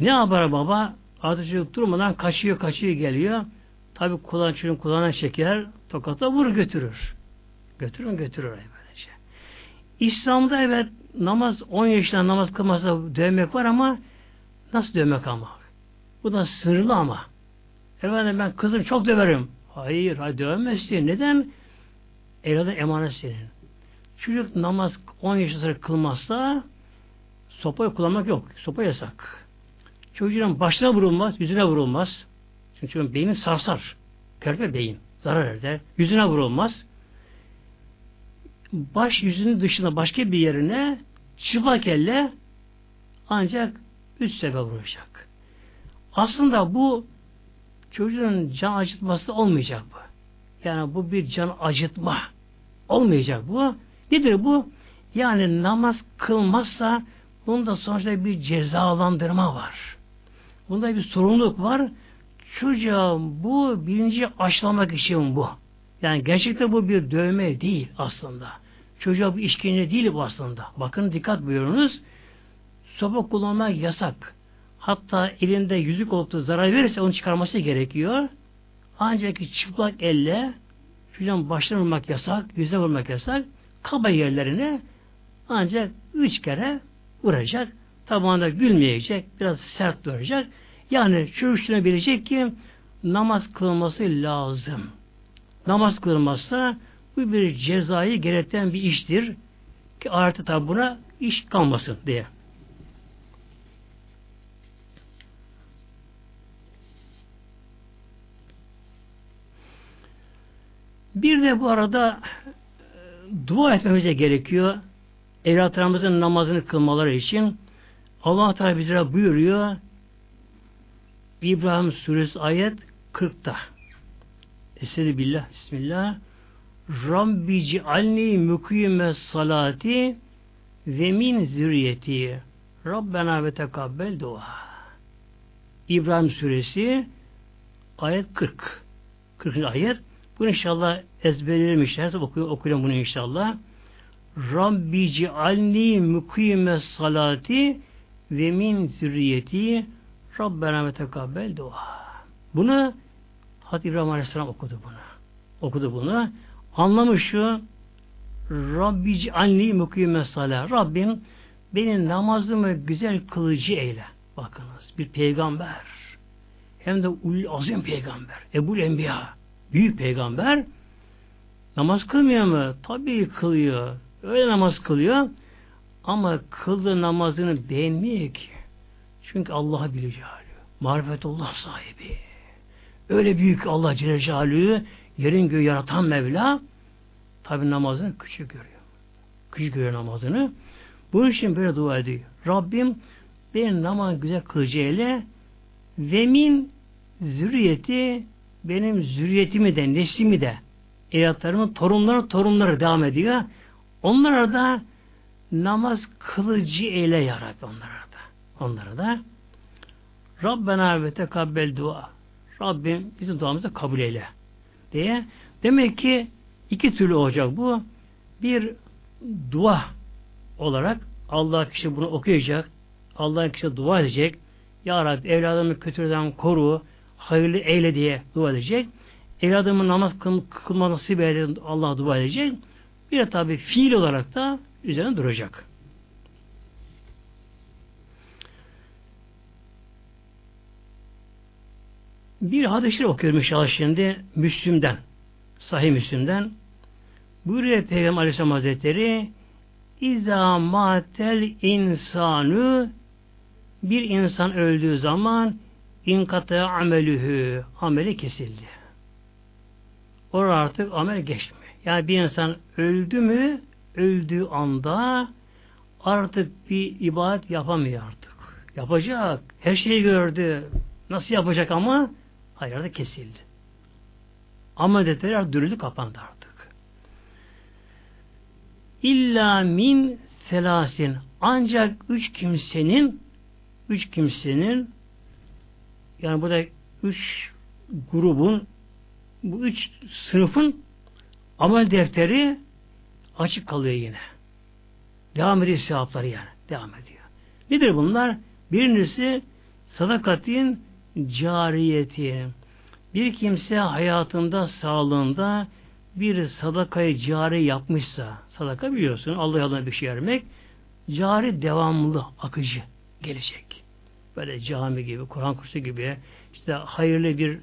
Ne yapar baba? Artık çocuk durmadan kaçıyor, kaçıyor geliyor. Tabi kulağın çocuğun kulağına şeker, tokata vur götürür. Götürün götürür böylece. İslam'da evet namaz 10 yaşında namaz kılmasa dövmek var ama nasıl dövmek ama? Bu da sınırlı ama. Efendim ben kızım çok döverim. Hayır, hayır dövmezsin. Neden? Evladım emanet senin. Çocuk namaz 10 yaşında sonra kılmazsa sopayı kullanmak yok. Sopa yasak. Çocuğun başına vurulmaz, yüzüne vurulmaz. Çünkü çocuğun beyni sarsar. Körpe beyin. Zarar eder. Yüzüne vurulmaz. Baş yüzünün dışında başka bir yerine çıplak elle ancak üç sefer vuracak. Aslında bu çocuğun can acıtması olmayacak bu. Yani bu bir can acıtma olmayacak bu. Nedir bu? Yani namaz kılmazsa bunda sonuçta bir cezalandırma var. Bunda bir sorumluluk var. Çocuğa bu bilinci aşılamak için bu. Yani gerçekten bu bir dövme değil aslında. Çocuğa bu işkence değil bu aslında. Bakın dikkat buyurunuz. Sopa kullanmak yasak. Hatta elinde yüzük olup da zarar verirse onu çıkarması gerekiyor. Ancak çıplak elle çocuğun başına yasak, yüze vurmak yasak kaba yerlerine ancak üç kere vuracak. Tabağında gülmeyecek, biraz sert duracak. Yani bilecek ki namaz kılması lazım. Namaz kılmazsa bu bir cezayı gerektiren bir iştir. Ki artık tabi buna iş kalmasın diye. Bir de bu arada dua etmemize gerekiyor. Evlatlarımızın namazını kılmaları için. Allah Teala bize buyuruyor. İbrahim suresi ayet 40'ta Esedi billah Bismillah. Rabbi cialni mukime salati ve min zürriyeti. Rabbena ve tekabbel dua. İbrahim suresi ayet 40 40. ayet bu inşallah ezberlerim inşallah. Okuyun, okuyun bunu inşallah. Rabbi cialni mukime salati ve min zürriyeti Rabbena ve tekabbel dua. Bunu Hazreti İbrahim Aleyhisselam okudu bunu. Okudu bunu. Anlamı şu Rabbi cialni mukime salat. Rabbim benim namazımı güzel kılıcı eyle. Bakınız bir peygamber. Hem de ul azim peygamber. Ebul Enbiya. Büyük peygamber namaz kılmıyor mu? Tabii kılıyor. Öyle namaz kılıyor. Ama kıldığı namazını beğenmiyor ki. Çünkü Allah'ı biliyor. Marifetullah sahibi. Öyle büyük Allah Celle Celaluhu yerin göğü yaratan Mevla tabi namazını küçük görüyor. Küçük görüyor namazını. Bunun için böyle dua ediyor. Rabbim benim namaz güzel kılıcı eyle ve min zürriyeti benim zürriyetimi de neslimi de evlatlarımın torunları torunları devam ediyor. Onlara da namaz kılıcı eyle ya Rabbi onlara da. Onlara da Rabbena ve tekabbel dua. Rabbim bizim duamızı kabul eyle diye. Demek ki iki türlü olacak bu. Bir dua olarak Allah kişi bunu okuyacak. Allah kişi dua edecek. Ya Rabbi evladımı kötüden koru, hayırlı eyle diye dua edecek. Evladımın namaz kıl, kılma nasip eyle Allah dua edecek. Bir de tabi fiil olarak da üzerine duracak. Bir hadis-i okuyorum inşallah şimdi Müslüm'den. Sahih Müslüm'den. Buyuruyor Peygamber Aleyhisselam Hazretleri İzâ matel insanı bir insan öldüğü zaman inkataya amelühü ameli kesildi. Orada artık amel geçmiyor. Yani bir insan öldü mü öldüğü anda artık bir ibadet yapamıyor artık. Yapacak. Her şeyi gördü. Nasıl yapacak ama hayırda kesildi. Amel defterler dürülü kapandı artık. İlla min selasin ancak üç kimsenin üç kimsenin yani bu da üç grubun bu üç sınıfın amel defteri açık kalıyor yine. Devam ediyor sevapları yani. Devam ediyor. Nedir bunlar? Birincisi sadakatin cariyeti. Bir kimse hayatında, sağlığında bir sadakayı cari yapmışsa, sadaka biliyorsun, Allah yoluna bir şey vermek, cari devamlı, akıcı gelecek. Böyle cami gibi, Kur'an kursu gibi, işte hayırlı bir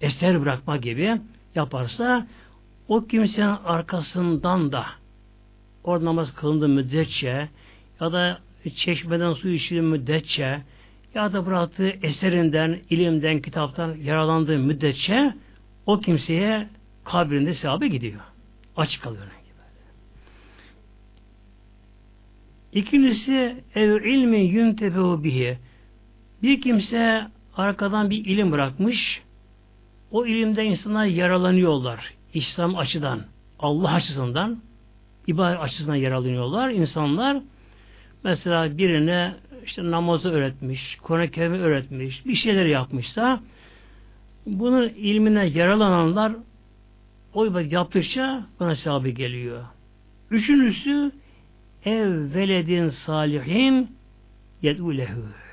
eser bırakma gibi yaparsa, o kimsenin arkasından da orada namaz kılındığı müddetçe ya da çeşmeden su içtiği müddetçe ya da bıraktığı eserinden, ilimden, kitaptan yaralandığı müddetçe o kimseye kabrinde sevabı gidiyor. Açık kalıyor. İkincisi ev ilmi yüntebehu bihi. Bir kimse arkadan bir ilim bırakmış. O ilimde insanlar yaralanıyorlar. İslam açıdan, Allah açısından, ibadet açısından yaralanıyorlar. insanlar mesela birine işte namazı öğretmiş, Kur'an-ı Kerim'i öğretmiş, bir şeyler yapmışsa bunun ilmine yaralananlar o ibadet yaptıkça buna sahibi geliyor. Üçüncüsü ev veledin salihin yed'u lehu.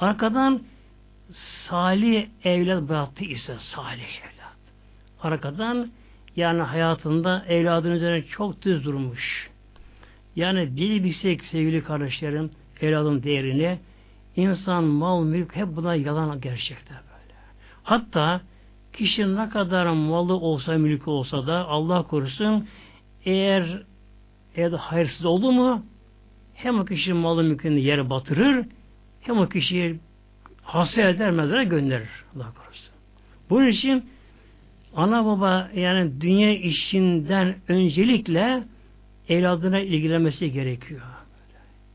Arkadan salih evlat bıraktı ise salih evlat. Arkadan yani hayatında evladın üzerine çok düz durmuş. Yani bir bilsek sevgili kardeşlerim evladın değerini insan, mal, mülk hep buna yalan gerçekler böyle. Hatta kişi ne kadar malı olsa, mülkü olsa da Allah korusun eğer eğer hayırsız oldu mu hem o kişi malı mülkünü yere batırır hem o kişiyi hasta eder mezara gönderir. Allah korusun. Bunun için ana baba yani dünya işinden öncelikle evladına ilgilenmesi gerekiyor.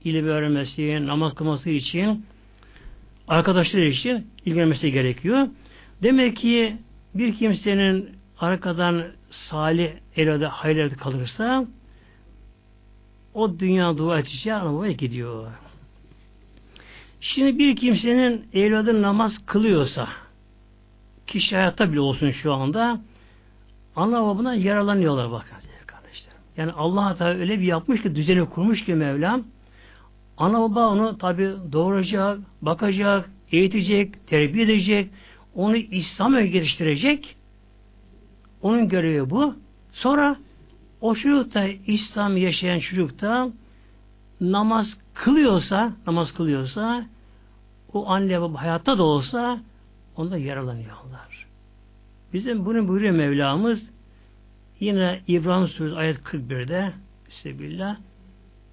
İlim öğrenmesi, namaz kılması için arkadaşları için ilgilenmesi gerekiyor. Demek ki bir kimsenin arkadan salih evladı hayırlı kalırsa o dünya dua edeceği anlamaya gidiyor. Şimdi bir kimsenin evladı namaz kılıyorsa kişi hayatta bile olsun şu anda ana babına yaralanıyorlar bakın kardeşlerim. Yani Allah Teala öyle bir yapmış ki düzeni kurmuş ki Mevlam ana baba onu tabi doğuracak, bakacak, eğitecek, terbiye edecek, onu İslam'a geliştirecek. Onun görevi bu. Sonra o çocuk İslam yaşayan çocuk namaz kılıyorsa, namaz kılıyorsa o anne baba hayatta da olsa onda yaralanıyorlar. Bizim bunu buyuruyor Mevlamız yine İbrahim Suresi ayet 41'de Bismillah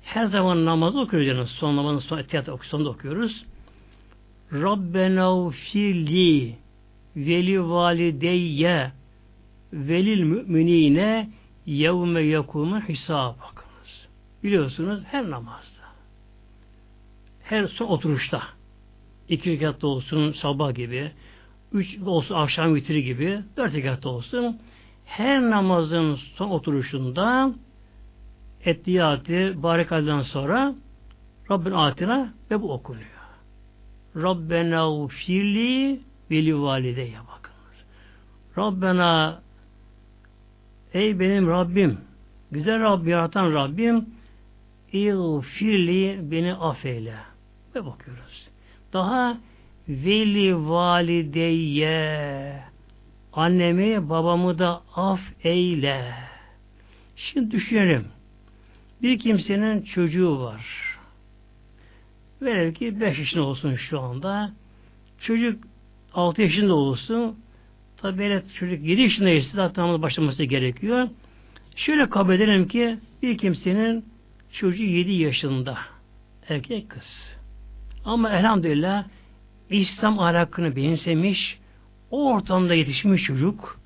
her zaman namaz okuyoruz canım. Son namazın son etiyat sonunda okuyoruz. Rabbena ufirli veli valideyye velil müminine yevme yakumu hesab bakınız. Biliyorsunuz her namazda her son oturuşta iki rekatta olsun sabah gibi üç olsun akşam vitri gibi dört rekatta olsun her namazın son oturuşunda Ettiyati barikalden sonra Rabbin atina ve bu okunuyor. Rabbena ufirli veli valideye bakınız. Rabbena ey benim Rabbim güzel Rabbim yaratan Rabbim İğfirli beni affeyle. Ve bakıyoruz. Daha veli valideye annemi babamı da af eyle. Şimdi düşünelim. Bir kimsenin çocuğu var. Velev ki 5 yaşında olsun şu anda. Çocuk 6 yaşında olsun. Tabi böyle çocuk 7 yaşında ise zaten başlaması gerekiyor. Şöyle kabul edelim ki bir kimsenin çocuğu 7 yaşında. Erkek kız. Ama elhamdülillah İslam ahlakını benimsemiş, o ortamda yetişmiş çocuk,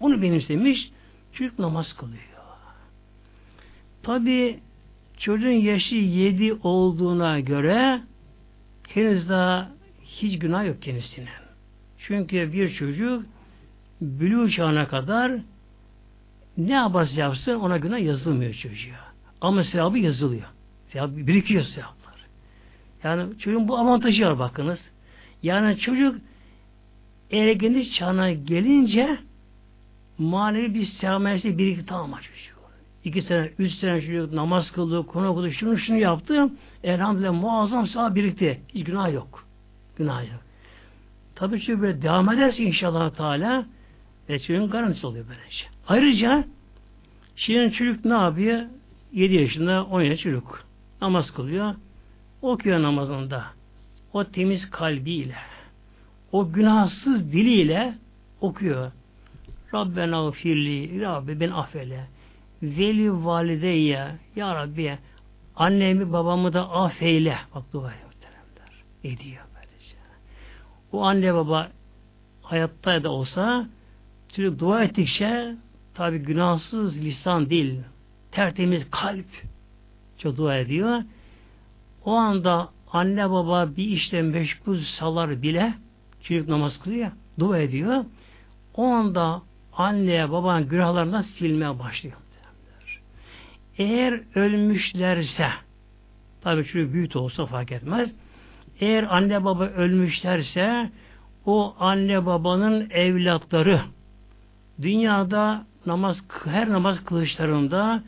onu benimsemiş, çocuk namaz kılıyor. Tabi çocuğun yaşı yedi olduğuna göre henüz daha hiç günah yok kendisine. Çünkü bir çocuk bülü çağına kadar ne yaparsa yapsın ona günah yazılmıyor çocuğa. Ama sevabı yazılıyor. Sevabı birikiyor sevaplar. Yani çocuğun bu avantajı var bakınız. Yani çocuk ergenlik çağına gelince manevi bir sevmesi birikti tamam çocuğu iki sene, üç sene çocuk namaz kıldı, konu okudu, şunu şunu yaptı. Elhamdülillah muazzam sağ birikti. Hiç günah yok. Günah yok. Tabii ki böyle devam ederse inşallah Teala ve çocuğun garantisi oluyor böylece. Ayrıca şimdi çocuk ne yapıyor? 7 yaşında 10 yaşında çocuk. Namaz kılıyor. Okuyor namazında. O temiz kalbiyle o günahsız diliyle okuyor. Rabbena firli, Rabbi ben affeyle veli valideyye ya Rabbi annemi babamı da affeyle bak dua muhteremler ediyor böylece o anne baba hayatta da olsa çocuk dua ettikçe tabi günahsız lisan değil tertemiz kalp çok dua ediyor. O anda anne baba bir işte meşgul salar bile çocuk namaz kılıyor dua ediyor. O anda anne babanın günahlarından silmeye başlıyor. Eğer ölmüşlerse tabi çocuk büyük olsa fark etmez. Eğer anne baba ölmüşlerse o anne babanın evlatları dünyada namaz her namaz kılışlarında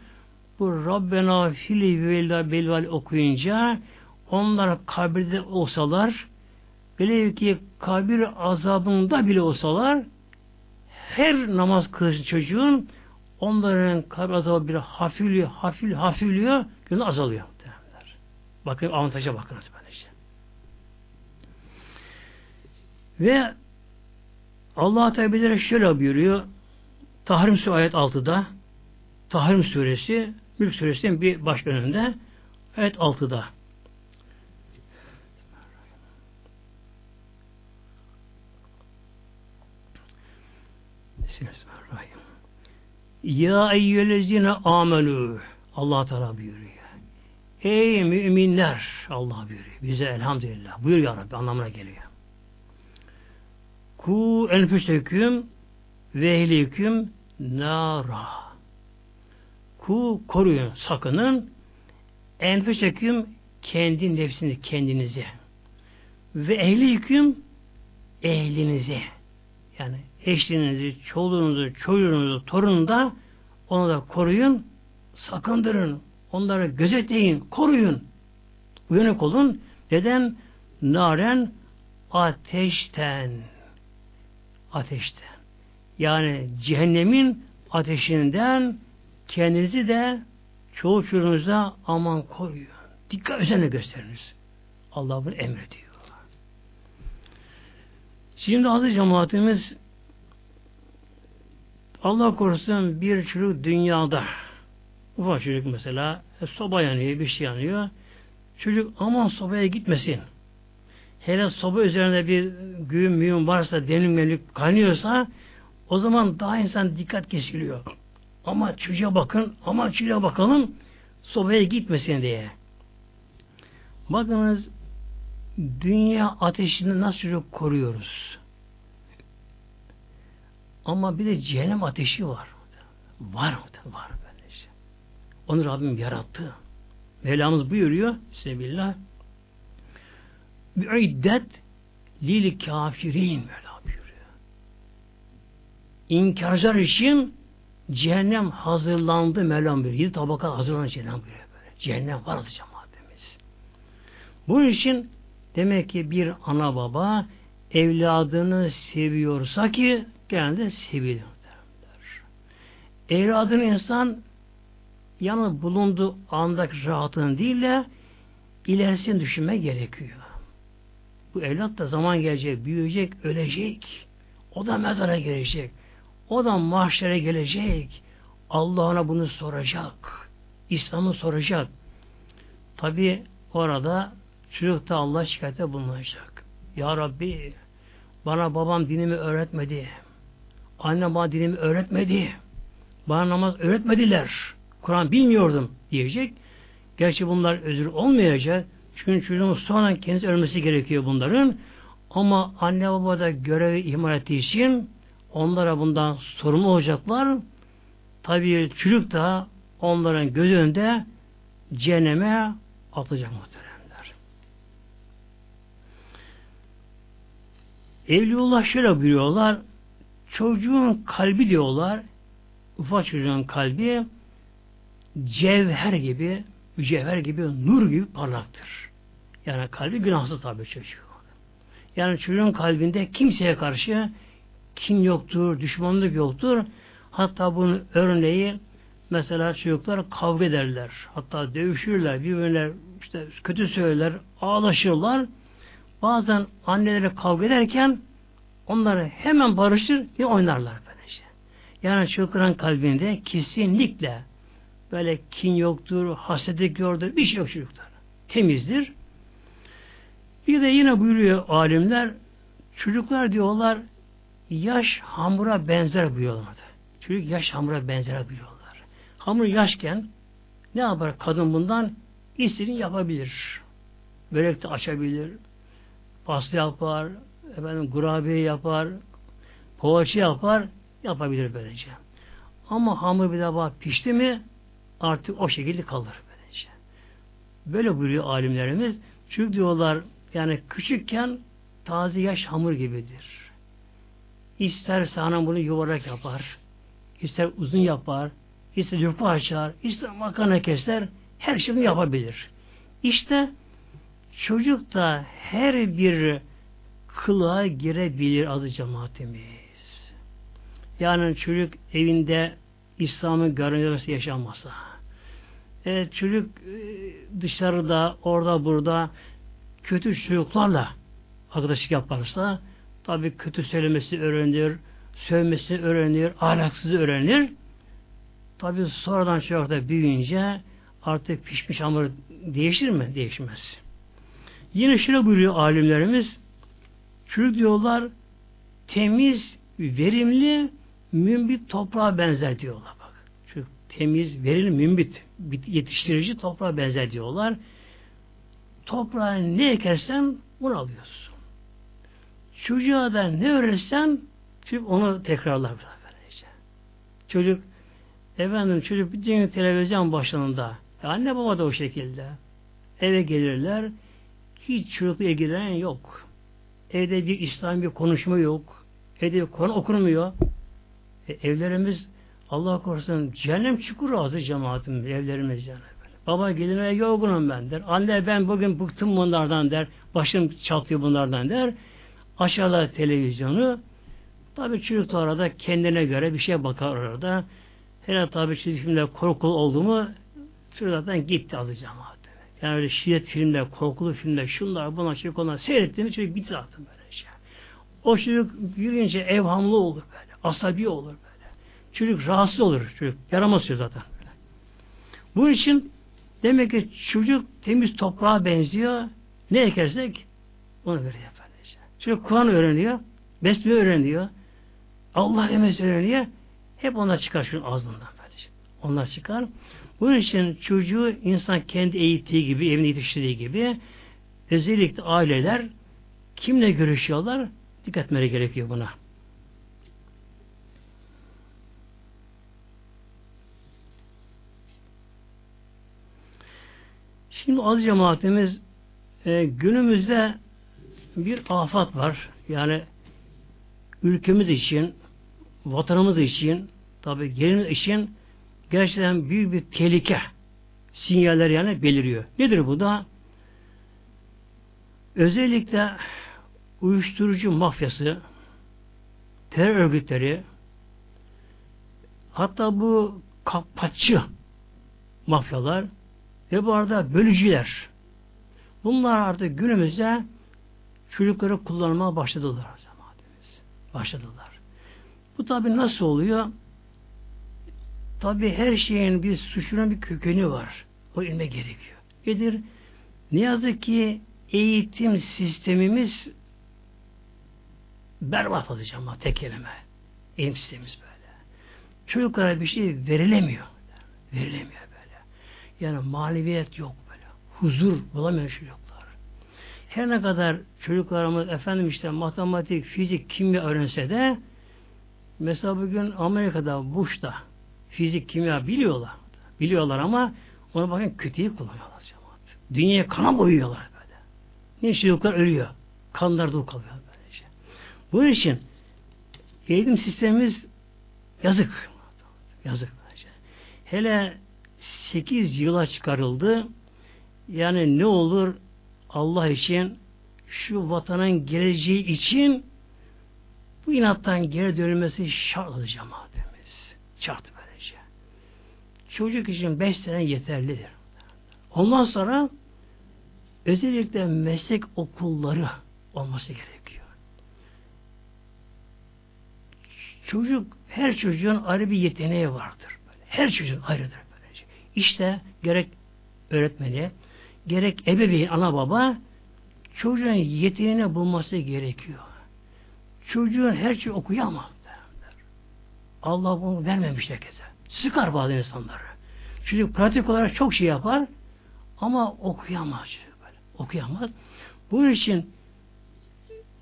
bu Rabbena fili velda belval okuyunca onlar kabirde olsalar bile ki kabir azabında bile olsalar her namaz kılıç çocuğun onların kalp azabı bir hafifliyor, hafif, hafifliyor, günü azalıyor. Derler. Bakın avantaja bakınız böylece. Ve Allah Teala şöyle buyuruyor. Tahrim Suresi ayet 6'da Tahrim Suresi Mülk Suresi'nin bir baş bölümünde ayet 6'da Bismillahirrahmanirrahim. Ya eyyühellezine amenü Allah Teala buyuruyor. Ey müminler Allah buyuruyor. Bize elhamdülillah. Buyur ya Rabbi anlamına geliyor. Ku enfüseküm ve ehliküm nara. Ku koruyun, sakının. Enfüseküm kendi nefsini, kendinizi. Ve ehliküm ehlinizi. Yani eşliğinizi, çoluğunuzu, çocuğunuzu, torunu da onu da koruyun, sakındırın. Onları gözetleyin, koruyun. Uyanık olun. Neden? Naren ateşten. Ateşten. Yani cehennemin ateşinden kendinizi de çoğu çocuğunuza aman koruyun. Dikkat özenle gösteriniz. Allah bunu emrediyor. Şimdi aziz cemaatimiz Allah korusun bir çocuk dünyada ufak çocuk mesela e, soba yanıyor, bir şey yanıyor. Çocuk aman sobaya gitmesin. Hele soba üzerinde bir güğüm mühüm varsa, denim melük kaynıyorsa O zaman daha insan dikkat kesiliyor. Ama çocuğa bakın, ama çocuğa bakalım sobaya gitmesin diye. Bakınız dünya ateşini nasıl koruyoruz? Ama bir de cehennem ateşi var. Var mı? Var böylece. Onu Rabbim yarattı. Mevlamız buyuruyor Sebillah Mü'iddet lil kafirin Mevla buyuruyor. İnkarcılar için cehennem hazırlandı Mevlam buyuruyor. Yedi tabaka hazırlandı cehennem buyuruyor. Böyle. Cehennem var cemaatimiz. Bunun için demek ki bir ana baba evladını seviyorsa ki genelde sevilir. Evladını insan yanı bulunduğu andaki rahatını değil de ilerisini düşünmek gerekiyor. Bu evlat da zaman gelecek, büyüyecek, ölecek. O da mezara gelecek. O da mahşere gelecek. Allah ona bunu soracak. İslam'ı soracak. Tabi orada çocuk da Allah şikayete bulunacak. Ya Rabbi bana babam dinimi öğretmedi. Annem bana dinimi öğretmedi. Bana namaz öğretmediler. Kur'an bilmiyordum diyecek. Gerçi bunlar özür olmayacak. Çünkü çocuğun sonra kendisi ölmesi gerekiyor bunların. Ama anne baba da görevi ihmal ettiği için onlara bundan sorumlu olacaklar. Tabii çocuk da onların göz önünde cehenneme atacak muhteremler. Evliullah şöyle buyuruyorlar. Çocuğun kalbi diyorlar ufak çocuğun kalbi cevher gibi, mücevher gibi, nur gibi parlaktır. Yani kalbi günahsız tabi çocuğu. Yani çocuğun kalbinde kimseye karşı kim yoktur, düşmanlık yoktur. Hatta bunun örneği mesela çocuklar kavga ederler. Hatta dövüşürler, birbirine işte kötü söyler, ağlaşırlar. Bazen anneleri kavga ederken onları hemen barışır ve oynarlar. Yani çocukların kalbinde kesinlikle böyle kin yoktur, hasetlik yoktur, bir şey yok çocuklar. Temizdir. Bir de yine buyuruyor alimler, çocuklar diyorlar yaş hamura benzer buyuruyorlar. Çocuk yaş hamura benzer buyuruyorlar. Hamur yaşken ne yapar kadın bundan? İstediğini yapabilir. Börek de açabilir. Pasta yapar, efendim kurabiye yapar, poğaça yapar, Yapabilir böylece. Ama hamur bir defa pişti mi artık o şekilde kalır böylece. Böyle buyuruyor alimlerimiz. Çünkü diyorlar yani küçükken taze yaş hamur gibidir. İsterse hanım bunu yuvarlak yapar, ister uzun yapar, ister yufka açar, ister makarna keser, her şeyi yapabilir. İşte çocuk da her bir kılığa girebilir adı cemaatimiz. Yani çocuk evinde İslam'ın görünmesi yaşanmasa. E, çocuk e, dışarıda, orada, burada kötü çocuklarla arkadaşlık yaparsa tabii kötü söylemesi öğrenir, sövmesi öğrenir, ahlaksızı öğrenir. Tabii sonradan çocukta büyüyünce artık pişmiş hamur değişir mi? Değişmez. Yine şöyle buyuruyor alimlerimiz çocuk diyorlar temiz, verimli mümbit toprağa benzer diyorlar bak. Şu temiz, verili mümbit yetiştirici toprağa benzer diyorlar. Toprağa ne ekersen onu alıyorsun. Çocuğa da ne öğretsen çocuk onu tekrarlar böylece. Çocuk efendim çocuk bir gün televizyon başlarında anne baba da o şekilde eve gelirler hiç çocukla ilgilenen yok. Evde bir İslam bir konuşma yok. Evde bir Kur'an okunmuyor. E, evlerimiz Allah korusun cehennem çukuru azı cemaatimiz evlerimiz yani. Baba gelime yorgunum ben der. Anne ben bugün bıktım bunlardan der. Başım çatlıyor bunlardan der. Aşağıda televizyonu tabi çocuk da arada kendine göre bir şey bakar orada. Hele tabi çizgi filmler korkulu oldu mu çocuk zaten gitti azı cemaat. Yani öyle şiddet filmler, korkulu filmler, şunlar, bunlar, çocuk onlar seyrettiğinde çocuk bitti zaten böyle şey. O çocuk büyüyünce evhamlı olur böyle. Asabi olur böyle. Çocuk rahatsız olur. Çocuk yaramaz zaten. Böyle. Bunun için demek ki çocuk temiz toprağa benziyor. Ne ekersek onu veriyor efendim. Çocuk Kur'an öğreniyor. Besmele öğreniyor. Allah demesi niye? Hep onlar çıkar şunun ağzından. Kardeşim. Onlar çıkar. Bunun için çocuğu insan kendi eğittiği gibi, evini yetiştirdiği gibi özellikle aileler kimle görüşüyorlar? Dikkat etmeleri gerekiyor buna. Şimdi az cemaatimiz e, günümüzde bir afat var. Yani ülkemiz için, vatanımız için, tabi gelin için gerçekten büyük bir tehlike sinyaller yani beliriyor. Nedir bu da? Özellikle uyuşturucu mafyası, terör örgütleri, hatta bu kapatçı mafyalar ve bu arada bölücüler. Bunlar artık günümüzde çocukları kullanmaya başladılar. Başladılar. Bu tabi nasıl oluyor? Tabi her şeyin bir suçunun bir kökeni var. O ilme gerekiyor. Nedir? Ne yazık ki eğitim sistemimiz berbat olacağım ama tek kelime. Eğitim sistemimiz böyle. Çocuklara bir şey verilemiyor. Verilemiyor böyle. Yani maneviyet yok böyle. Huzur bulamıyor çocuklar. Her ne kadar çocuklarımız efendim işte matematik, fizik, kimya öğrense de mesela bugün Amerika'da, Bush'ta fizik, kimya biliyorlar. Biliyorlar ama ona bakın kötüyü kullanıyorlar. Dünyaya kana boyuyorlar böyle. Ne çocuklar ölüyor. Kanlar dolu kalıyor böylece. Bunun için eğitim sistemimiz yazık. Yazık. Böylece. Hele 8 yıla çıkarıldı. Yani ne olur Allah için şu vatanın geleceği için bu inattan geri dönülmesi şart cemaatimiz. Şart böylece. Çocuk için 5 sene yeterlidir. Ondan sonra özellikle meslek okulları olması gerekiyor. Çocuk, her çocuğun ayrı bir yeteneği vardır. Her çocuğun ayrıdır. Böylece. İşte gerek öğretmeni, gerek ebeveyn, ana baba çocuğun yeteneğini bulması gerekiyor. Çocuğun her şeyi okuyamaz. Allah bunu vermemiş herkese. Sıkar bazı insanları. Çocuk pratik olarak çok şey yapar ama okuyamaz. Böyle. Okuyamaz. Bunun için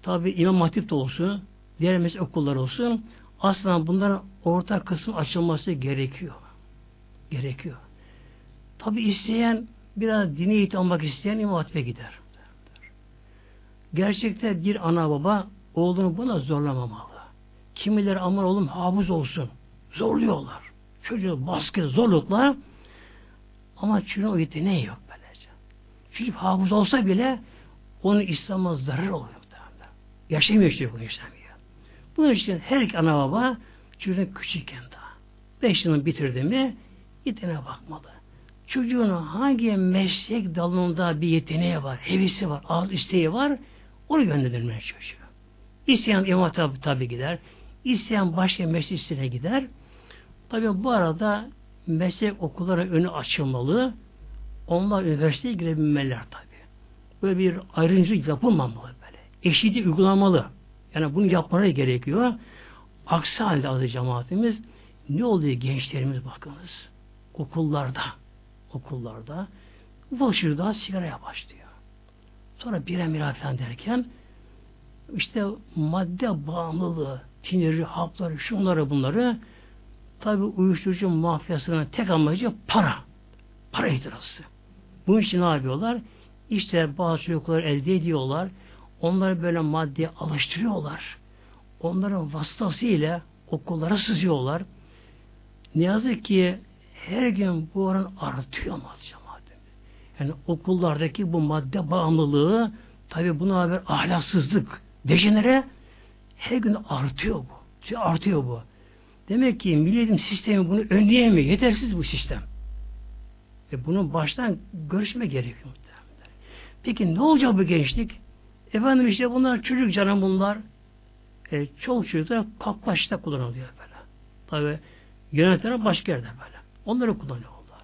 tabi İmam Hatip de olsun, diğer meslek okullar olsun aslında bunların ortak kısım açılması gerekiyor. Gerekiyor. Tabi isteyen biraz dini eğitim almak isteyen İmam Hatip'e gider. Gerçekte bir ana baba oğlunu buna zorlamamalı. Kimileri aman oğlum hafız olsun. Zorluyorlar. Çocuğu baskı, zorlukla ama çocuğun o yeteneği yok böylece. Çocuk hafız olsa bile onun İslam'a zarar oluyor. Yaşamıyor çocuk bunu yaşamıyor. Bunun için her ana baba çocuğun küçükken daha. Beş yılını bitirdi mi yeteneğe bakmalı. Çocuğun hangi meslek dalında bir yeteneği var, hevesi var, ağır isteği var onu gönderilmeye çocuğu. İsteyen imam tabi, tabi gider. İsteyen başka meslek gider. Tabi bu arada meslek okulları önü açılmalı. Onlar üniversiteye girebilmeliler tabi. Böyle bir ayrıncı yapılmamalı böyle. Eşitlik uygulamalı. Yani bunu yapmaları gerekiyor. Aksi halde adı cemaatimiz ne oluyor gençlerimiz bakınız. Okullarda okullarda ufak daha sigaraya başlıyor. Sonra bire mira falan derken işte madde bağımlılığı, tineri, hapları, şunları bunları tabi uyuşturucu mafyasının tek amacı para. Para ihtirası. Bunun için ne yapıyorlar? İşte bazı çocukları elde ediyorlar. Onları böyle maddeye alıştırıyorlar. Onların vasıtasıyla okullara sızıyorlar. Ne yazık ki her gün bu oran artıyor maalesef. Yani okullardaki bu madde bağımlılığı tabi buna haber ahlaksızlık, dejenere her gün artıyor bu. Artıyor bu. Demek ki milliyetim sistemi bunu önleyemiyor. Yetersiz bu sistem. Ve bunun baştan görüşme gerekiyor. Peki ne olacak bu gençlik? Efendim işte bunlar çocuk canım bunlar. E, çok çocuklar kaplaşta kullanılıyor böyle. Tabi yönetenler başka yerde böyle. Onları kullanıyorlar.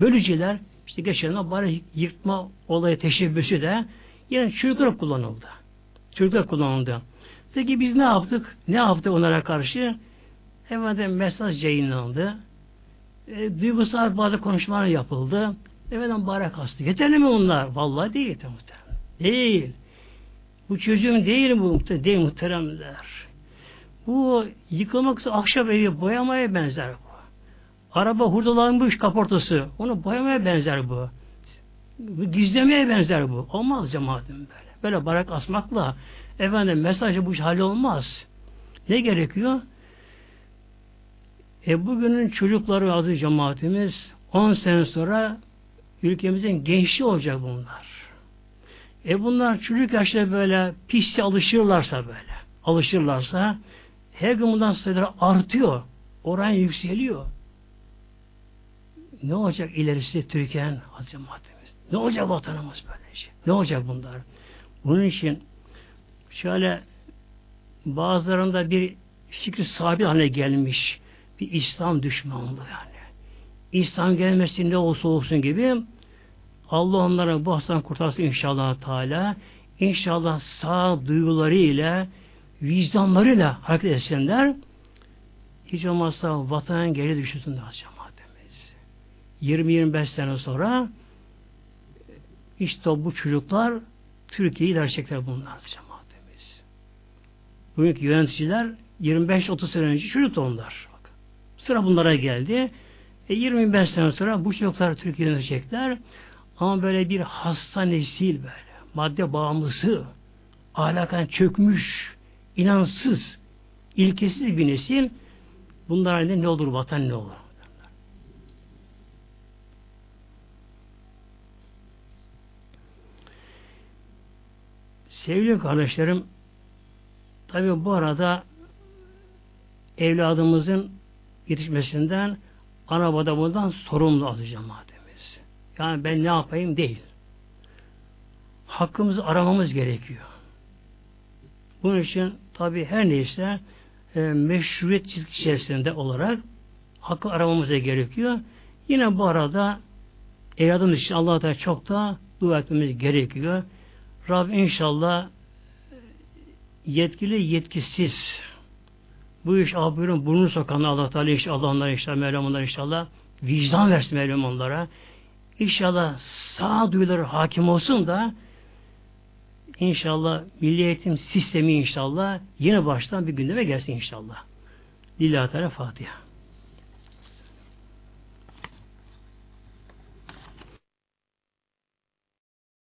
Bölücüler işte geçen bari yırtma olayı teşebbüsü de yine çocuklar kullanıldı. Çocuklar kullanıldı. Peki biz ne yaptık? Ne yaptık onlara karşı? Efendim mesaj yayınlandı. E, duygusal bazı konuşmalar yapıldı. Efendim barak astı. Yeterli mi onlar? Vallahi değil muhterem. Değil. Bu çözüm değil bu muhterem. Değil muhteremler. Bu yıkılmak ahşap evi boyamaya benzer. Araba hurdalanmış kaportası. Onu boyamaya benzer bu. Gizlemeye benzer bu. Olmaz cemaatim böyle. Böyle barak asmakla efendim mesajı bu hali olmaz. Ne gerekiyor? E bugünün çocukları adı cemaatimiz 10 sene sonra ülkemizin gençliği olacak bunlar. E bunlar çocuk yaşta böyle piste alışırlarsa böyle alışırlarsa her gün bundan sayıları artıyor. Oran yükseliyor. Ne olacak ilerisi Türkiye'nin cemaatimiz? Ne olacak vatanımız böyle şey? Ne olacak bunlar? Bunun için şöyle bazılarında bir fikri sabit haline gelmiş bir İslam düşmanlığı yani. İslam gelmesi ne olsa olsun gibi Allah onları bu hastadan kurtarsın inşallah Teala. İnşallah sağ duyguları ile vicdanlarıyla hareket etsinler. Hiç olmazsa vatanın geri düşürsünler cemaatimiz. 20-25 sene sonra işte bu çocuklar Türkiye'yi gerçekler bunlar cemaatimiz. Bugünkü yöneticiler 25-30 sene önce çocuktu onlar. Bak. Sıra bunlara geldi. E 25 sene sonra bu çocuklar Türkiye'yi yönetecekler. Ama böyle bir hasta nesil böyle. Madde bağımlısı, ahlakan çökmüş, inansız, ilkesiz bir nesil. Bunlar ne olur vatan ne olur? Sevgili kardeşlerim, tabi bu arada evladımızın yetişmesinden ana baba sorumlu adı cemaatimiz. Yani ben ne yapayım değil. Hakkımızı aramamız gerekiyor. Bunun için tabi her neyse e, meşruiyet içerisinde olarak hakkı aramamız gerekiyor. Yine bu arada evladımız için Allah'a çok da dua etmemiz gerekiyor. Rab inşallah yetkili yetkisiz bu iş abinin burnunu sokan Allah Teala inşallah onlara inşallah Mevlam onlara inşallah vicdan versin Mevlam onlara. İnşallah sağ duyuları hakim olsun da inşallah milli eğitim sistemi inşallah yine baştan bir gündeme gelsin inşallah. Lillahi Teala Fatiha.